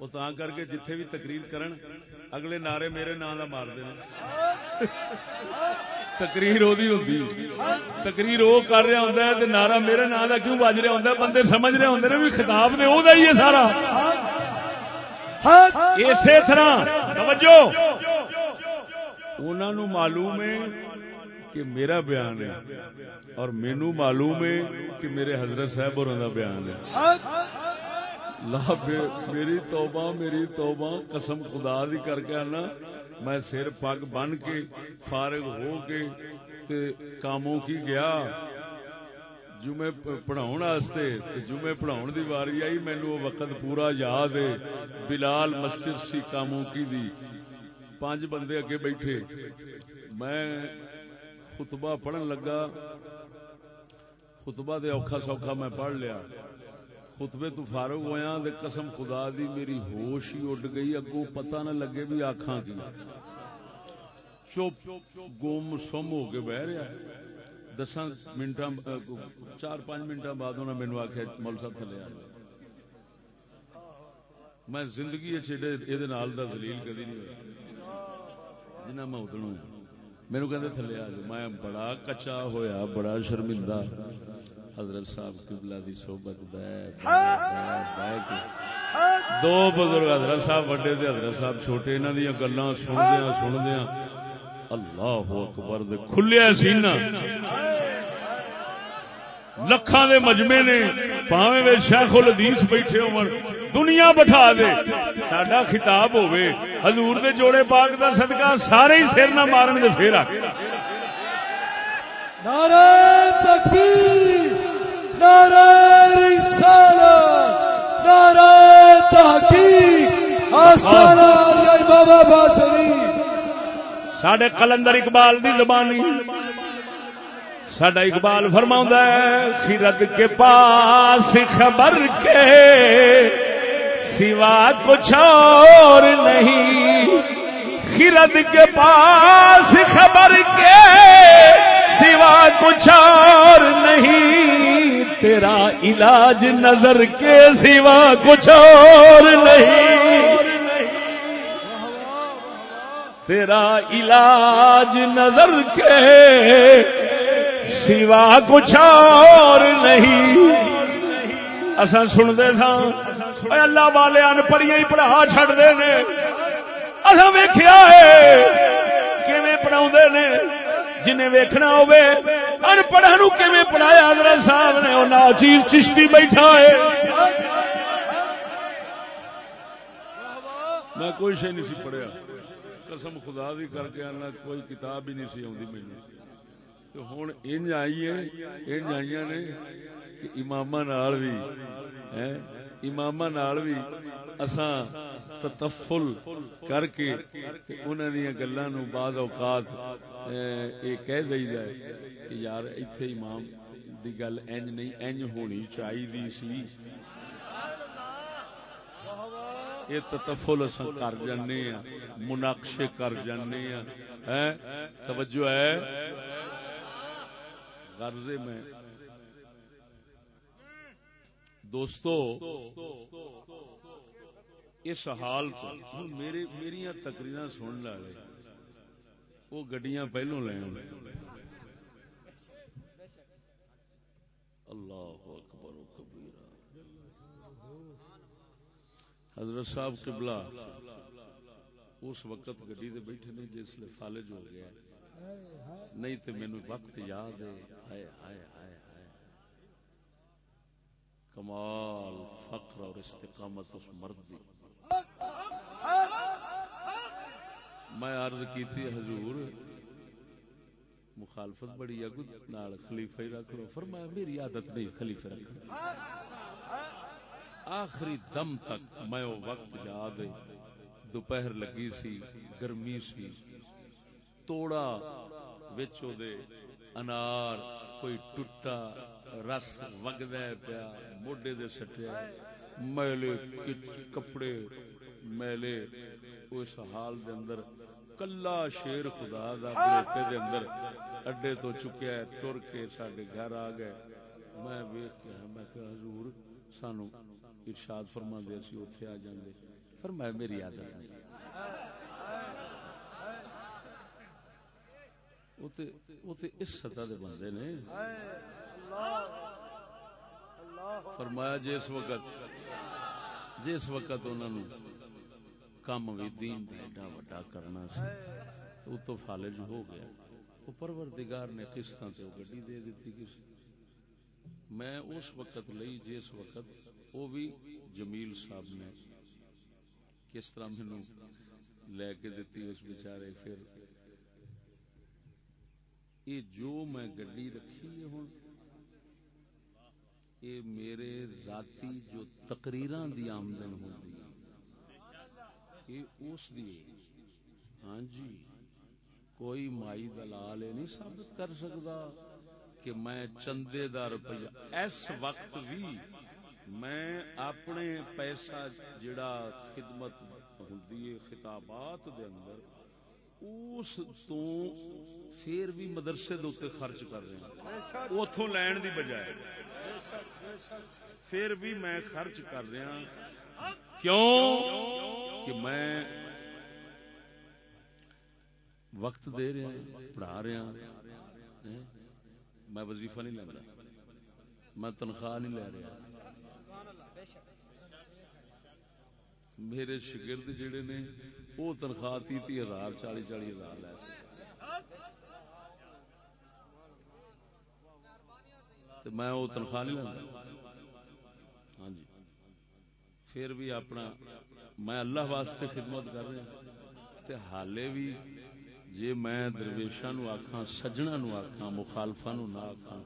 وہ تا کر کے جتھے بھی تقریر کرن، اگلے نعرے میرے نام کا مار دیں تقریر وہی ہوتی تقریر وہ کر رہا ہوں نعرہ میرے نام کا کیوں بج رہا ہوں بندے سمجھ رہے ہوں بھی خطاب نے وہ سارا۔ اسی طرح توجہ۔ انہوں معلوم ہے کہ میرا بیان ہے اور مینو معلوم ہے کہ میرے حضرت صاحب اور بیان ہے۔ لا میری توبہ میری توبہ قسم خدا دی کر کے آنا۔ میں سر پگ بن کے فارغ ہو کے تے کاموں کی گیا۔ جمعے پڑھاؤ واسطے جمعے پڑھاؤ دی واری آئی مینو وقت پورا یاد ہے، بلال مسجد سی کاموں کی دی۔ پانچ بندے اگے بیٹھے۔ میں خطبہ پڑھن لگا۔ خطبہ دے اوکھا سوکھا میں پڑھ لیا۔ خطبے تو فارغ ہویا دے قسم خدا دی، میری ہوش ہی اڈ گئی۔ اگوں پتہ نہ لگے بھی آکھاں کی۔ چپ، گم سم ہو کے بہ رہا ہے۔ دساں منٹاں چار پانچ منٹاں بعد انہوں نے مینو آخیا مول صاحب تھلے آ میں زندگی چیڈے یہ دلیل کدی نہیں ہوئی جنہ میں ادڑوں میرے کہ تھلے آ جاؤ۔ میں بڑا کچا ہویا، بڑا شرمندہ۔ حضرت صاحب قبلہ دی صحبت دو بزرگ حضرت صاحب وڈے تے حضرت صاحب چھوٹے، انہاں دی گلاں سندیاں سندیاں اللہ اکبر، دے کھلیا سینہ۔ لکھاں دے مجمع نے، پاویں وچ شیخ الحدیث بیٹھے ہون دنیا بٹھا دے۔ ساڈا خطاب ہوے حضور دے جوڑے پاک دا صدقہ سارے ہی سر نہ مارن دے پھر آ۔ نعرہ تکبیر، نعرہ رسالت نعرہ تحقیق۔ آستانہ علی بابا باشری ساڈے قلندر اقبال دی زبانی۔ سڈا اقبال فرما ہے، خرد کے پاس خبر کے سوا کچھ اور نہیں۔ خرد کے پاس خبر کے سوا کچھ اور نہیں۔ تیرا علاج نظر کے سوا کچھ اور نہیں۔ تیرا علاج نظر کے سوا کچھ اور نہیں۔ اصا سنتے تھا اللہ والے ان پڑھیا ہی پڑھا چڈتے نے۔ اصا ویخیا ہے کیون پڑھا نے؟ جنہیں ویکھنا ہوئے ان پڑھا نو کیویں پڑھایا؟ حضرت صاحب نے او نا چیز چشتی بیٹھا ہے۔ میں کوئی شے نہیں سی پڑھیا۔ قسم خدا دی کر کے آنا، کوئی کتاب ہی نہیں سی آتی مینو تو ہوں ان آئی ان آئی نے کہ امام بھی امام بھی اساں تطفل کر کے انہاں دی گلاں نو بعد اوقات، اے کہہ دئی جائے کہ یار ایتھے امام دی گل انج نہیں، انج ہونی چاہیے سی۔ یہ تطفل اساں کر جانے ہاں مناقشے کر جانے ہاں توجہ ہے؟ غرضے میں۔ دوستو، اس حال کو میرے میری تقریر سن لے وہ گڈیاں پہلو لین اللہ اکبر و کبیرہ حضرت صاحب قبلہ اس وقت گڈی دے بیٹھے نے جس لیے فالج ہو گیا نہیں تو مینو وقت یاد ہے۔ ہائے ہائے ہائے ہائے۔ کمال، فخر اور استقامت اس مرد دی۔ میں عرض کی تھی، حضور، مخالفت بڑی اگو نال خلیفہ ہی رکھ لو۔ فرمایا، میری عادت نہیں خلیفہ رکھنا۔ آخری دم تک میں وہ وقت یاد ہے۔ دوپہر لگی سی، گرمی سی۔ توڑا وچو دے انار، کوئی ٹوٹا رس وگد پیا، موڈے دے سٹیا۔ میلے کپڑے، میلے اس حال دے اندر، کلا شیر خدا دا بریتے دے اندر اڈے تو چکیا ہے ٹر کے ساڈے گھر آ گئے۔ میں ویکھ کے میں کہ حضور، سانو ارشاد فرما دے سی اوتھے آ جاندے۔ فرمایا، میری عادت ہے اس سطح دے بندے نے۔ فرمایا، جس وقت جس وقت انہوں کام بھی دین ایڈا وڈا کرنا سی، تو تو فالج ہو گیا۔ وہ پروردگار نے قسطاں تے گڈی دے دیتی کسی۔ میں اس وقت لئی، جس وقت وہ بھی جمیل صاحب نے کس طرح مینوں لے کے دیتی اس بیچارے پھر۔ یہ جو میں گڈی رکھی ہے ہوں یہ میرے ذاتی جو تقریران دی آمدن ہوتی یہ اس دی ہاں جی کوئی مائی دلال نہیں ثابت کر سکتا کہ میں چندے دا روپیہ اس وقت بھی میں اپنے پیسہ جڑا خدمت ہوتی ہے خطابات دے اندر، اس تو پھر بھی مدرسے دے خرچ کر رہے ہیں۔ اتوں لین دی بجائے پھر بھی میں خرچ کر رہا ہاں۔ کیوں؟ کہ میں وقت دے رہا ہاں، پڑھا رہا ہاں۔ میں وظیفہ نہیں لینا، میں تنخواہ نہیں لے رہا۔ میرے شگرد جڑے نے وہ تنخواہ تی تی ہزار، چالی چالی ہزار لے میں وہ تنخواہ نہیں لینا۔ ہاں جی۔ پھر بھی اپنا، میں اللہ واسطے خدمت کر رہا تے حالے بھی جی میں درویشا نو آخا سجنا نو آخا مخالفا نو نہ آخا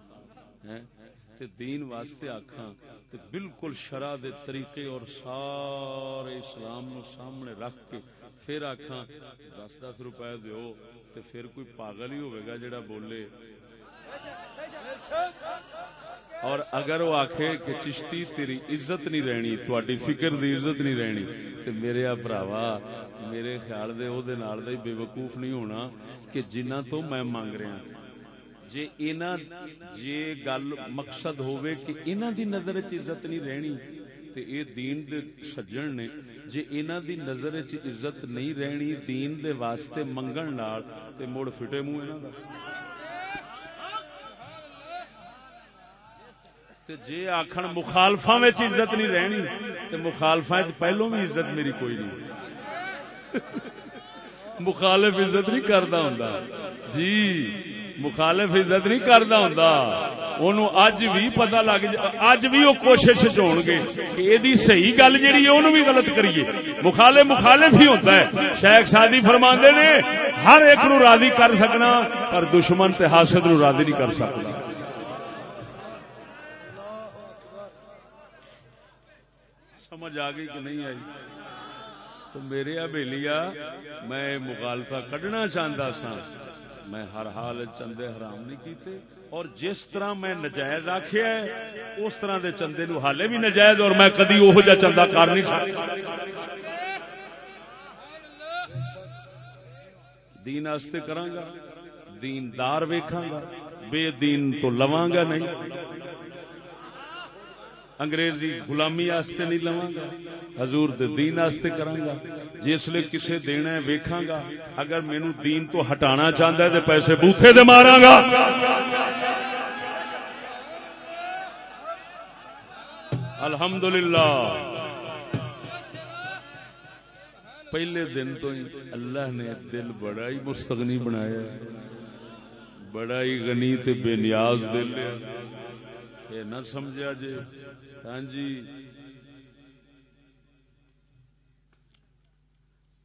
تے دین واسطے آخا تے بالکل شرع دے طریقے اور سارے اسلام نو سامنے رکھ کے پھر آخا دس دس روپے دیو تے پھر کوئی پاگل ہی ہوئے گا جڑا بولے۔ اور اگر وہ آخے کہ چشتی تیری عزت نہیں رہنی تھوڑی فکر دی عزت نہیں رہنی، تے میرے براوا میرے خیال دے او دے نال دے بے وقوف نہیں ہونا کہ جنہ تو میں مانگ رہا۔ جے اینا جے گل مقصد ہوئے کہ اینا دی نظر چ عزت نہیں رہنی، تے اے دین دے سجن نے، جے اینا دی نظر چ عزت نہیں رہنی، دین دے واسطے منگن نال تے مڑ فٹے منہ اینا دا۔ تے جے آکھن مخالفاں وچ عزت نہیں رہنی، تے مخالفاں وچ پہلوں بھی عزت میری کوئی نہیں۔ مخالف عزت نہیں کردا ہوندا۔ جی۔ مخالف عزت نہیں کرتا ہوں اج بھی پتا لگ اج بھی وہ کوشش چون گے کہ یہ صحیح گل جہی ہے بھی غلط کریے۔ مخالف مخالف ہی ہوتا ہے۔ شیخ سادی فرما نے، ہر ایک نو راضی کر سکنا، پر دشمن سے حاصل نو راضی نہیں کر سکتا سمجھ آ گئی کہ نہیں آئی؟ تو میرے ابیلیا میں مغالفہ کڈنا چاہتا سا میں ہر حال چندے حرام نہیں کیتے، اور جس طرح میں نجائز آخیا اس طرح دے چندے نو حالے بھی نجائز، اور میں کدی وہ جا چندہ کر نہیں سکتا۔ دین آستے کرانگا دین دار ویکھاں گا بے دین تو لواں گا نہیں۔ انگریزی غلامی آستے نہیں لواں گا حضور دے دین آستے کراں گا جس لے کسے دینا ہے ویکھاں گا اگر مینو دین تو ہٹانا چاہتا ہے تو پیسے بوتھے دے ماراں گا الحمدللہ۔ پہلے دن تو ہی اللہ نے دل بڑا ہی مستغنی بنایا۔ بڑا ہی غنی تے بے نیاز دل ہے۔ نہ سمجھا جے۔ ہاں جی۔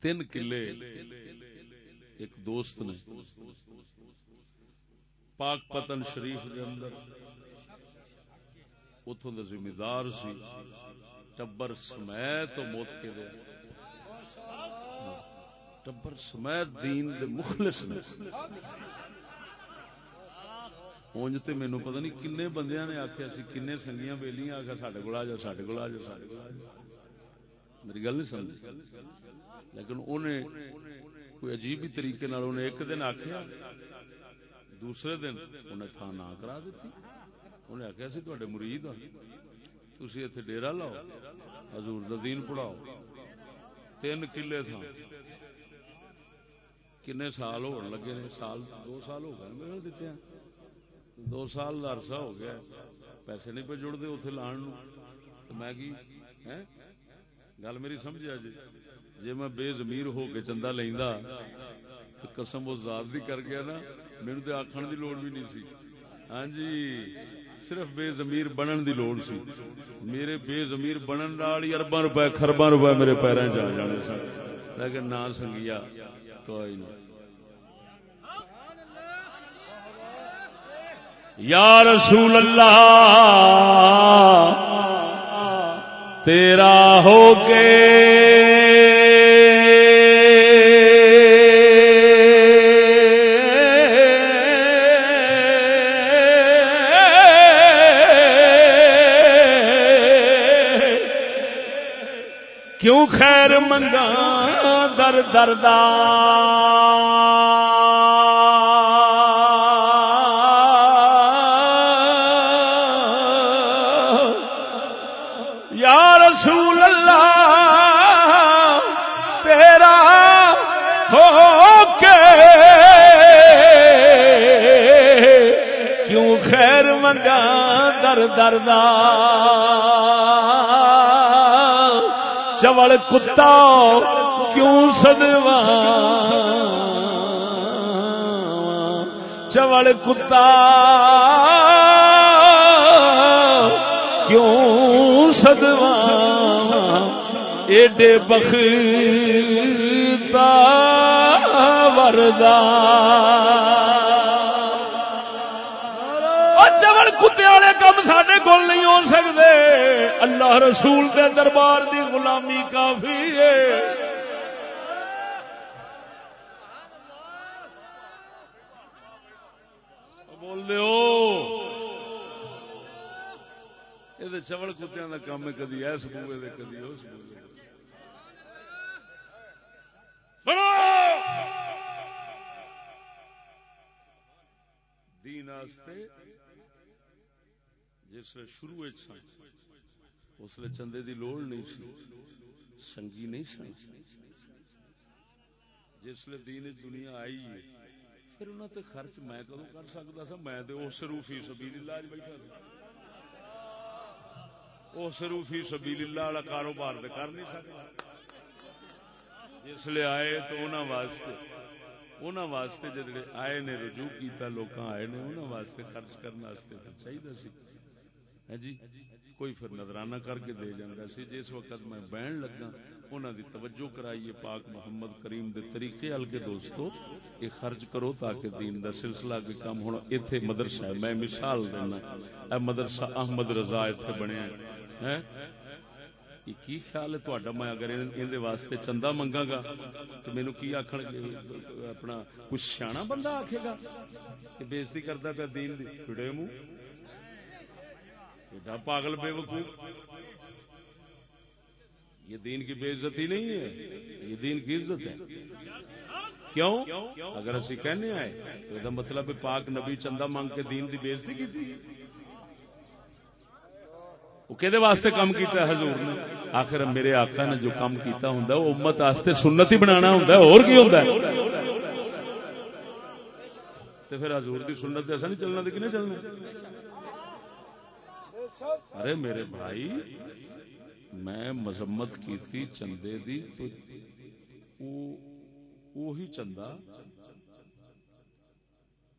تین کلے ایک دوست نے۔ پاک پتن شریف کے اندر۔ اتوں کا ذمہ دار سی۔ ٹبر سمیت موت کے دے۔ ہاں۔ ٹبر سمیت دین دے مخلص نے۔ اونج تے مینو پتہ نہیں کنے بندیاں نے آخیا سی کنے سنگیاں بیلیاں آخیا ساڈے کو آ جا ساڈے کو آ جا ساڈے کو آ جا میری گل نہیں سمجھ لیکن انہیں کوئی عجیب ہی طریقے نال انہیں ایک دن آخیا دوسرے دن انہیں تھان نہ کرا دیتی انہیں آخیا سی تے مرید ہوں تھی اتنے ڈیرا لاؤ حضور دا دین پڑھاؤ تین کلے تھا کنے سال ہو لگے نے سال دو سال ہو گئے میرے دیتے ہیں دو سال کا عرصہ ہو گیا پیسے نہیں پہ جڑتے اتنے لان میں کی؟ گل میری سمجھا جی۔ جی میں بے زمیر ہو کے چندہ لینا تو قسم وہ ذات دی کر گیا نا میرے تو آخر دی لوڑ بھی نہیں سی۔ ہاں جی صرف بے زمیر بنن دی لوڑ سی۔ میرے بے زمیر بنن والی ارباں روپے، خرباں روپے میرے پیروں چ جانے سن۔ لیکن نہ سنگیا کوئی نہیں یا رسول اللہ تیرا ہو کے۔ کیوں خیر منگا در دردار؟ در درد چوڑ کتا کیوں سدوا چوڑ کتا کیوں سدوا ایڈے بخ وردہ کتے والے کام سڈے کول نہیں ہو سکتے اللہ رسول دے دربار دی غلامی کافی ہے۔ بول یہ چوڑ کتیا کا کام ہے، کدی ایس بوے دے، کدی اس بوے دین جس شروع اس لیے چندے دی لوڑ نہیں سی۔ سنگی نہیں سن۔ جس لیے دین دنیا آئی پھر انہوں تے خرچ میں کدو کر سکتا سا؟ میں تے اس روفی سبیل اللہ بیٹھا تھا اس روفی سبیل اللہ والا کاروبار تے کر نہیں سکتا جس لیے آئے تو انہوں واسطے انہوں واسطے جڑے آئے نے، رجوع کیتا، لوکاں آئے نے انہوں واسطے خرچ کرنے واسطے چاہیے سی۔ جی؟ کوئی پھر نظرانہ کر کے دے جانا سی۔ جس وقت میں بہن لگا انہوں دی توجہ کرائیے پاک محمد کریم دے طریقے ہل کے دوستو، یہ خرچ کرو تاکہ دین دا سلسلہ کے کام ہونا۔ ایتھے مدرسہ ہے، میں مثال دینا۔ اے مدرسہ احمد رضا ایتھے بنے ہیں؟ یہ کی خیال ہے تہاڈا میں اگر ان دے واسطے چندہ منگا گا تو مینوں کی آکھن اپنا کچھ سیاںا بندہ آکھے گا کہ بےزتی کردا پیا دین دی۔ پھڑے منہ۔ ایڈا پاگل بے وقوف۔ یہ دین کی بے عزتی نہیں ہے، یہ دین کی عزت ہے۔ کیوں؟ اگر اسی کہنے آئے، تو یہ مطلب پاک نبی چندہ مانگ کے دین دی بےزتی کی تھی۔ وہ کہ واسطے کام کیتا ہے حضور نے؟ آخر میرے آقا نے جو کام کیتا ہوں وہ امت واسطے سنت ہی بنانا ہوں اور کی ہوتا ہے؟ تو پھر حضور دی سنت ایسا نہیں چلنا کہ نہیں چلنا؟ ارے میرے بھائی، میں مذمت کی تھی چندے دی، تو وہی چندہ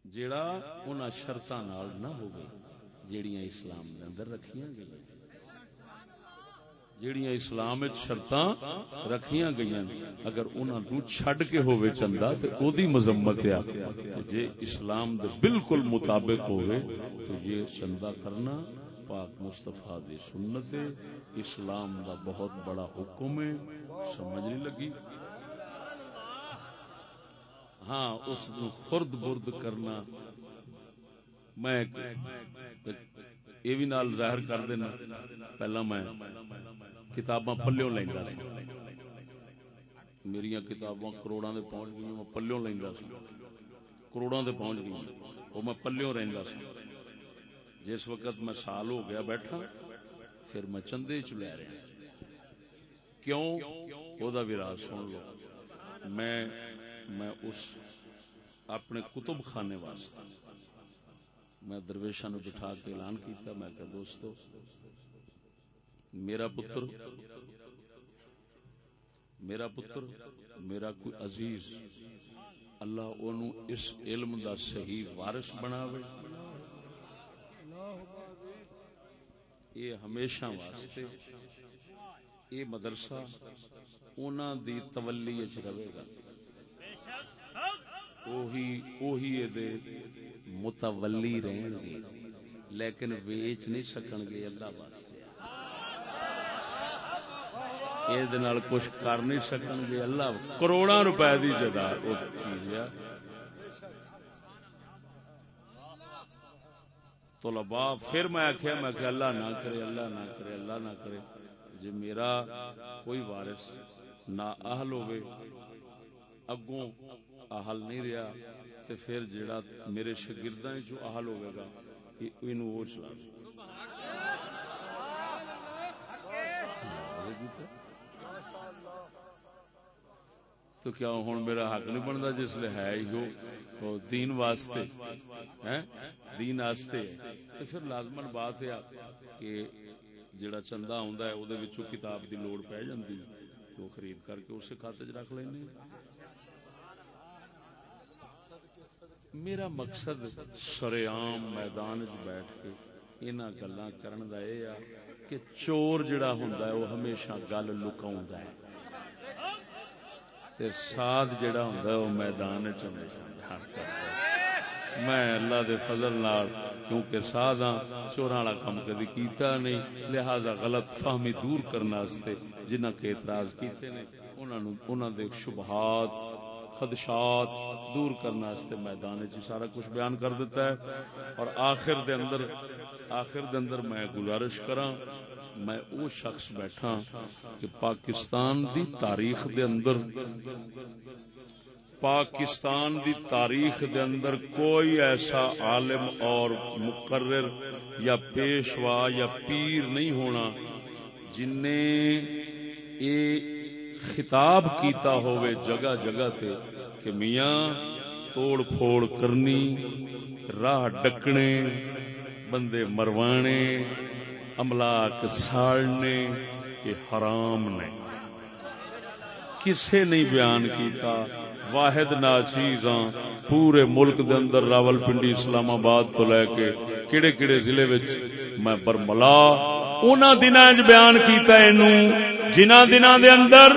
جیڑا ان شرطاں نال نہ ہو گئی جیڑیاں اسلام دے اندر رکھیاں گئی جیڑیاں اسلام شرطاں رکھیاں گئی اگر انہاں نو چھڈ کے ہوے چندہ، تے او دی مذمت ہے۔ جے اسلام دے بالکل مطابق ہوے تو یہ چندہ کرنا پاک مستفا دی سنت اسلام دا بہت بڑا حکم ہے۔ سمجھ نہیں لگی؟ ہاں اس خرد برد کرنا۔ میں یہ بھی نال ظاہر کر دینا۔ پہلا میں کتاباں پلوں لینا سا میری کتاباں کروڑا دے پہنچ گئی میں پلوں لینا سا کروڑا دے پہنچ گئی وہ میں پلوں رہتا سا جس وقت میں سال ہو گیا بیٹھا، پھر میں چندے چ لے رہا کیوں؟ او دا وراج سن لو۔ میں میں اس اپنے کتب خانے واسطے۔ میں درویشا نو بٹھا کے اعلان کیتا، میں کہ دوستو، میرا پتر میرا پتر، میرا کوئی عزیز، اللہ اونوں اس علم دا صحیح وارث بناوے۔ یہ ہمیشہ واسطے یہ مدرسہ اونا دی تولی اچ رہے گا۔ اوہی دے متولی رہن گے، لیکن ویچ نہیں سکن گے اللہ واسطے۔ یہ کچھ کر نہیں سکن گے اللہ۔ کروڑا روپے دی جگہ چیز ہے۔ طلباء پھر میں آخیا میں کہ اللہ نہ کرے اللہ نہ کرے اللہ نہ کرے۔ جی میرا کوئی وارث نہ اہل ہوئے اگوں اہل نہیں رہا تے پھر جیڑا میرے شاگرداں جو اہل ہوئے گا اینو وہ چلا تو کیا ہوں میرا حق نہیں بنتا جس لیے ہے ہی ہو دین واسطے دین واسطے تو پھر لازمن بات ہے کہ جڑا چندہ ہوندا ہے، اودے وچوں کتاب دی لوڑ پہ جاندی تو خرید کر کے اسے کھاتے چ رکھ لینے میرا مقصد سریام میدان چ بیٹھ کے انہاں گلاں کرن دا اے کہ چور جڑا ہوندا ہے، وہ ہمیشہ گل لکاوندا ہے۔ تے ساتھ جڑا ہوندا ہے، وہ میدان وچ ہمیشہ ظاہر کردا ہے میں اللہ دے فضل نال، کیونکہ سازاں چوراں والا کم کدی کیتا نہیں، لہذا غلط فہمی دور کرنا واسطے جنہاں کے اعتراض کیتے نے، انہاں نو انہاں دے شبہات، خدشات دور کرنا واسطے میدان وچ سارا کچھ بیان کر دیتا ہے۔ اور آخر دے اندر، آخر دے اندر میں گزارش کراں میں او شخص بیٹھا کہ پاکستان دی تاریخ دے اندر، پاکستان دی تاریخ دے اندر کوئی ایسا عالم اور مقرر یا پیشوا یا پیر نہیں ہونا جن نے خطاب کیتا ہوئے جگہ جگہ تے کہ میاں توڑ پھوڑ کرنی، راہ ڈکنے، بندے مروانے املاک ساڑنے یہ حرام نے۔ کسے نہیں بیان کیتا۔ واحد ناچیز پورے ملک دے اندر راول پنڈی اسلام آباد تو لے کے کہڑے کہڑے ضلع میں برملا۔ انہوں دن بیان کیتا اینو جنہاں دناں دے اندر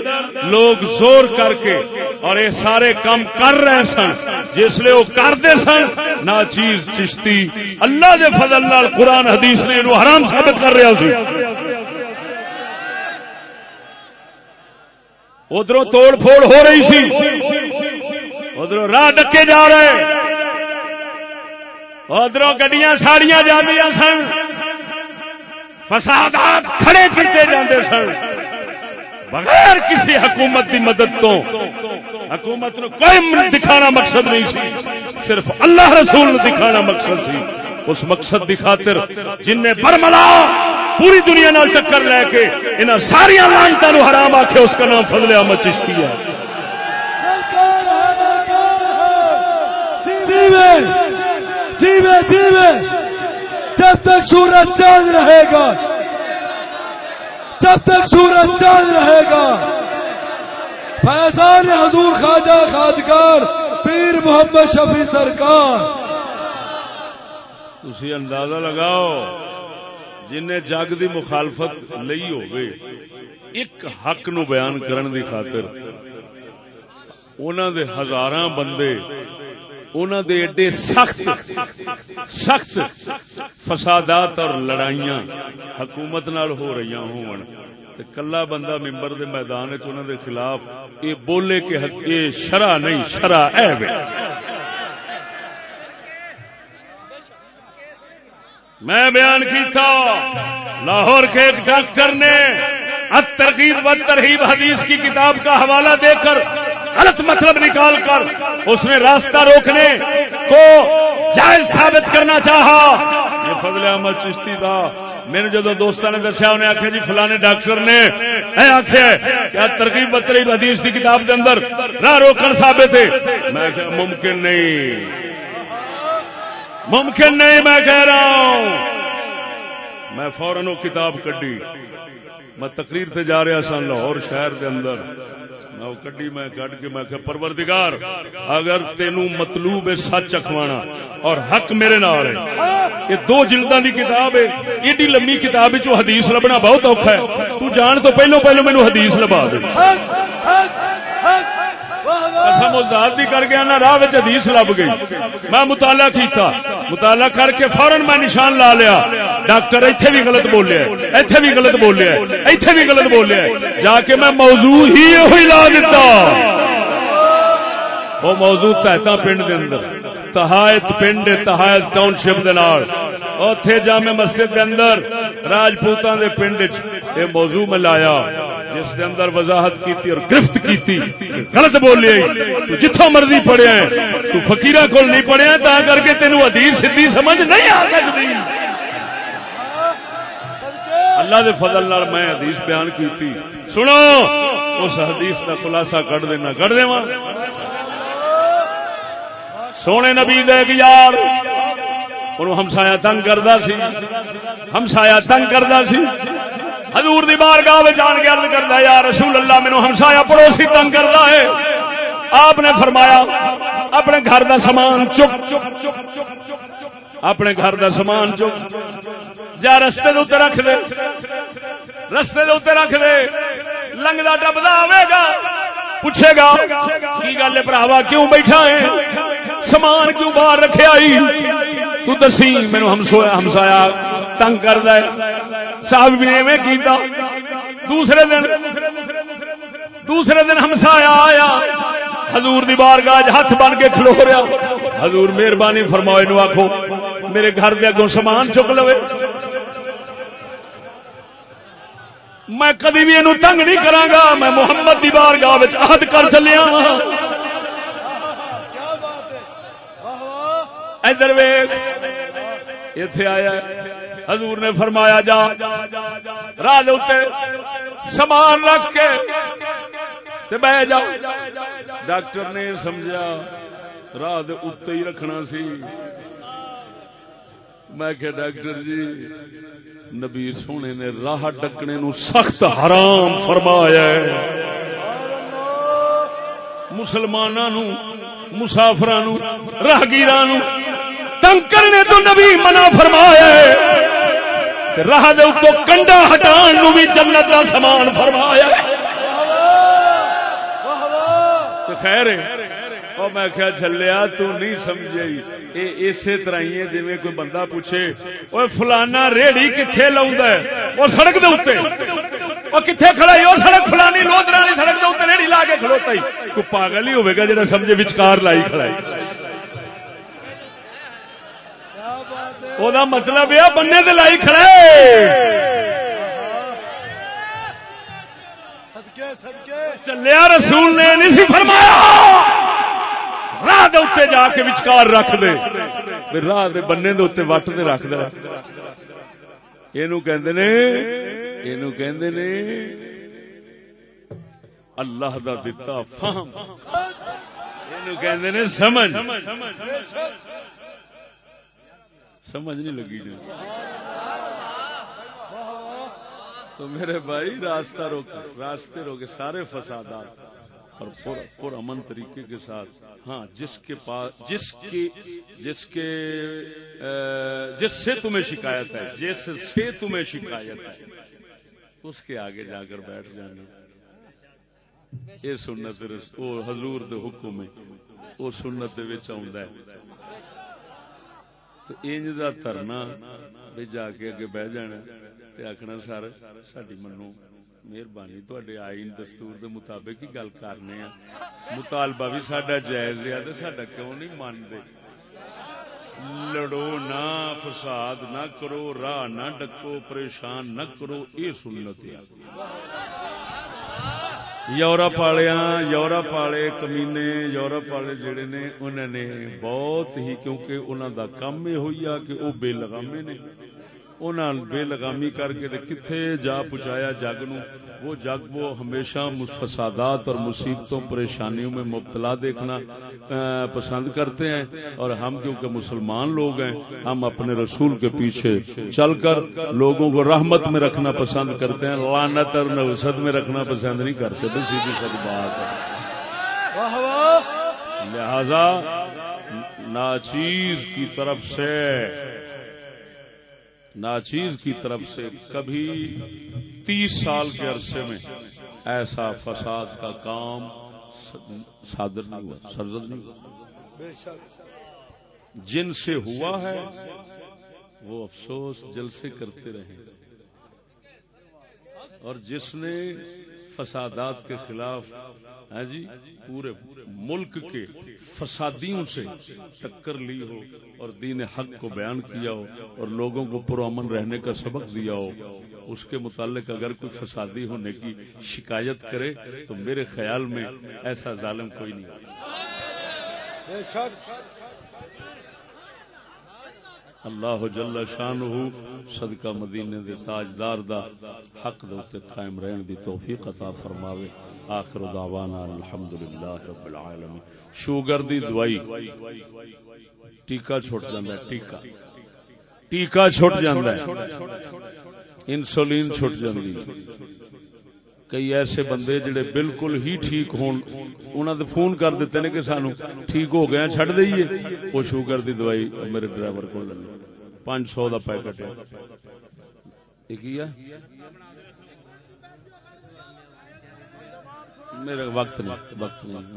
لوگ زور کر کے اور یہ سارے کام کر رہے سن، جس وہ کرتے سن نہ چیز چشتی۔ اللہ دے فضل نال قرآن حدیث نے انہوں حرام ثابت کر رہا سی۔ ادھر توڑ پھوڑ ہو رہی سی۔ ادھر راہ ڈکے جا رہے۔ ادھر گڈیاں ساڑیاں جانیا سن۔ فسادات کھڑے کیتے جاندے سن۔ بغیر کسی حکومت دی مدد تو حکومت نو کوئی دکھانا مقصد نہیں سی۔ صرف اللہ رسول نے دکھانا مقصد سی۔ اس مقصد دی خاطر جن نے برملا پوری دنیا نال چکر لے کے انہاں ساری لانتا نو حرام آکھے، اس کا نام فضل احمد چشتی ہے۔ جیوے جیوے جیوے۔ جب تک سورج چاند رہے گا جب تک سورج چاند رہے گا۔ فیضان حضور خواجہ خاجگار، پیر محمد شفیع سرکار۔ تسی اندازہ لگاؤ، جن جگ دی مخالفت لئی ہوگی، ایک حق نو بیان کرن دی خاطر انہوں دے ہزاراں بندے انہوں دے ایڈے سخت سخت فسادات اور لڑائیاں حکومت نال ہو رہی ہون۔ تے کلا بندہ ممبر دے میدان چ انہوں دے خلاف یہ بولے کہ یہ شرع نہیں، شرع اے وے۔ میں بیان کیتا، لاہور کے ایک ڈاکٹر نے ترغیب و ترہیب حدیث کی کتاب کا حوالہ دے کر غلط مطلب نکال کر اس نے راستہ روکنے کو جائز ثابت کرنا چاہا۔ یہ فضل احمد چشتی تھا میرے جدو دوستوں نے دسیا، انہیں آخیا جی فلانے ڈاکٹر نے۔ آخیا کیا ترغیب و ترہیب حدیث کی کتاب کے اندر راہ روکن ثابت ہے؟ میں ممکن نہیں۔ ممکن نہیں، میں کہہ رہا ہوں۔ میں فوراً وہ کتاب کڈی۔ میں تقریر تے جا رہا سا لاہور شہر دے اندر۔ میں وہ کڈی میں کڈ کے میں کہ پروردگار، اگر تینو مطلوب ہے سچ اخوانا اور حق میرے نال ہے۔ یہ دو جلداں دی کتاب ہے۔ ایڈی لمبی کتاب وچ حدیث لبنا بہت اوکھا ہے۔ تو جان تو پہلو پہلو مینوں حدیث لبا دے۔ حق حق حق قسم ذات دی کر کے نا راہ وچ حدیث لب گئی۔ میں مطالعہ کیتا۔ مطالعہ کر کے فورن میں نشان لا لیا۔ ڈاکٹر ایتھے بھی غلط بولیا ایتھے بھی غلط بولیا ایتھے بھی غلط بولیا جا کے میں موضوع ہی ہوئی لا دیتا۔ وہ موضوع تحتا پنڈ دے اندر۔ تہایت پنڈ تہایت ٹاؤن شپ دے نال۔ اوتھے جامع مسجد کے اندر، راجپوتاں دے پنڈ وچ یہ موضوع میں لایا۔ جس کے اندر وضاحت کی اور گرفت کی غلط بولے تو جتوں مرضی پڑھیا ہے تو فقیرہ کول نہیں پڑھیا تا کر کے تینوں حدیث سدھی سمجھ نہیں آ سکتی۔ اللہ دے فضل نال میں حدیث بیان کی تھی سنو، اس حدیث کا خلاصہ کٹ دینا کٹ دے سونے نبی دے یار، انہوں ہمسایا تنگ کرتا سی۔ ہمسایا تنگ کرتا سی۔ حضور دی بارگاہ جان کے عرض کرتا ہے، یا رسول اللہ مینو ہمسایا پڑوسی تنگ کرتا ہے۔ آپ نے فرمایا، اپنے گھر دا سامان چک۔ اپنے گھر دا سامان چک۔ جا رستے دے رکھ دے۔ رستے دے رکھ دے۔ لنگتا ٹپتا آئے گا۔ پوچھے گا، کی گل ہے براوا کیوں بیٹھا ہے؟ سامان کیوں باہر رکھے آئی؟ تو دسی مینو ہمسایا تنگ کر دے صاحب بھی ایویں کیتا، دوسرے دن دوسرے دن ہمسایا آیا، حضور دی بارگاہ ہاتھ بن کے کھلو رہا۔ حضور مہربانی فرماؤ نو آخو میرے گھر دے اگوں سامان چک لو میں کدی بھی یہ تنگ نہیں کرا میں محمد دی بارگاہ عہد کر چلیا ادھر ویگ اتے آیا۔ حضور نے فرمایا، جا. راہ سامان رکھ کے بہ جا۔ ڈاکٹر نے سمجھا، راہ ہی رکھنا سی۔ میں کہ، ڈاکٹر جی نبی سونے نے راہ ڈکنے نو سخت حرام فرمایا مسلمانوں مسافروں راہگیراں تنگ کرنے تو نبی منع فرمایا ہے۔ راہ دے کنڈا ہٹان نو بھی جنت دا سامان فرمایا۔ خیر اور میں کیا چلیا تو نہیں سمجھے۔ اے اسی طرح ہی ہے، جویں کوئی بندہ پوچھے اوے فلانا ریڑی کتھے لاوندا ہے؟ سڑک دے اوتے او کتھے کھڑا ہے؟ او سڑک فلانی لودرانی سڑک دے اوتے ریڑی لا کے کھڑوتا ہی کوئی پاگل ہی ہوے گا جڑا سمجھے وچکار لائی کھڑا ہے کیا بات ہے او دا مطلب یہ بننے تے لائی صدقے چلیا رسول نے نہیں سی فرمایا راہ دے جا کے وچکار رکھ دے راہ دے بننے دے اتنے وٹ دے رکھ دے اینو کہندے نے اینو کہندے نے اللہ دا دتا فہم اینو کہندے نے سمجھ سمجھ نہیں لگی جی۔ واہ واہ تو میرے بھائی راستہ روک راستے روکے سارے فسادات اور پر, پر امن طریقے کے ساتھ۔ ہاں جس کے پاس جس کے جس کے جس سے تمہیں شکایت ہے جس سے تمہیں شکایت ہے اس کے آگے جا کر بیٹھ جانا۔ یہ سنت حضور دے حکم ہے وہ سنت دے وچ آوندا ہے۔ تو انج دا ترنا بھی جا کے اگے بہ جانا تے آخنا سر ساری منو مہربانی تے آئین دستور دے مطابق ہی گل کرنے آ مطالبہ بھی سڈا جائز ہے تے سڈا کیوں نہیں مانتے لڑو نہ فساد نہ کرو راہ نہ ڈکو پریشان نہ کرو یہ سنت ہے یورپ والیا یورپ والے کمینے، یورپ والے جڑے نے انہوں نے بہت ہی کیونکہ انہوں دا کام یہ ہوئی آ کہ وہ بے لگامے نے۔ انہاں بے لگامی کر کے تے کتھے جا پہنچایا جگ نو؟ وہ جگ وہ ہمیشہ فسادات اور مصیبتوں، پریشانیوں میں مبتلا دیکھنا پسند کرتے ہیں۔ اور ہم کیونکہ مسلمان لوگ ہیں، ہم اپنے رسول کے پیچھے چل کر لوگوں کو رحمت میں رکھنا پسند کرتے ہیں، لعنت اور نوسط میں رکھنا پسند نہیں کرتے بس سیدھی سچ بات ہے۔ لہذا، ناچیز کی طرف سے ناچیز کی طرف سے کبھی تیس سال کے عرصے میں ایسا فساد کا کام صادر نہیں ہوا، سرزد نہیں ہوا۔ جن سے ہوا ہے، وہ افسوس جلسے کرتے رہے۔ اور جس نے فسادات کے خلاف ہے جی پورے ملک کے فسادیوں سے ٹکر لی ہو اور دین حق کو بیان کیا ہو اور لوگوں کو پرامن رہنے کا سبق دیا ہو، اس کے متعلق اگر کوئی فسادی ہونے کی شکایت کرے تو میرے خیال میں ایسا ظالم کوئی نہیں اللہ جل شانہ صدقہ مدینے دے تاجدار دا حق دے تے قائم رہن دی توفیق عطا فرماوے۔ آخر دعوانا الحمدللہ رب العالمین۔ شوگر دی دوائی۔ ٹیکا چھوٹ جاندا ہے ٹیکا ٹیکا چھوٹ جاندا ہے۔ انسولین چھوٹ جاندی۔ کئی ایسے بندے جڑے بالکل ہی ٹھیک ہون، انہاں تے فون کر دیتے نے کہ سانو ٹھیک ہو گیا چھڈ دئیے۔ وہ شوگر دی دوائی میرے ڈرائیور کو لے لو پانچ سو دا پیکٹ ہے۔ یہ کی ہے؟ میرا وقت نہیں وقت نہیں۔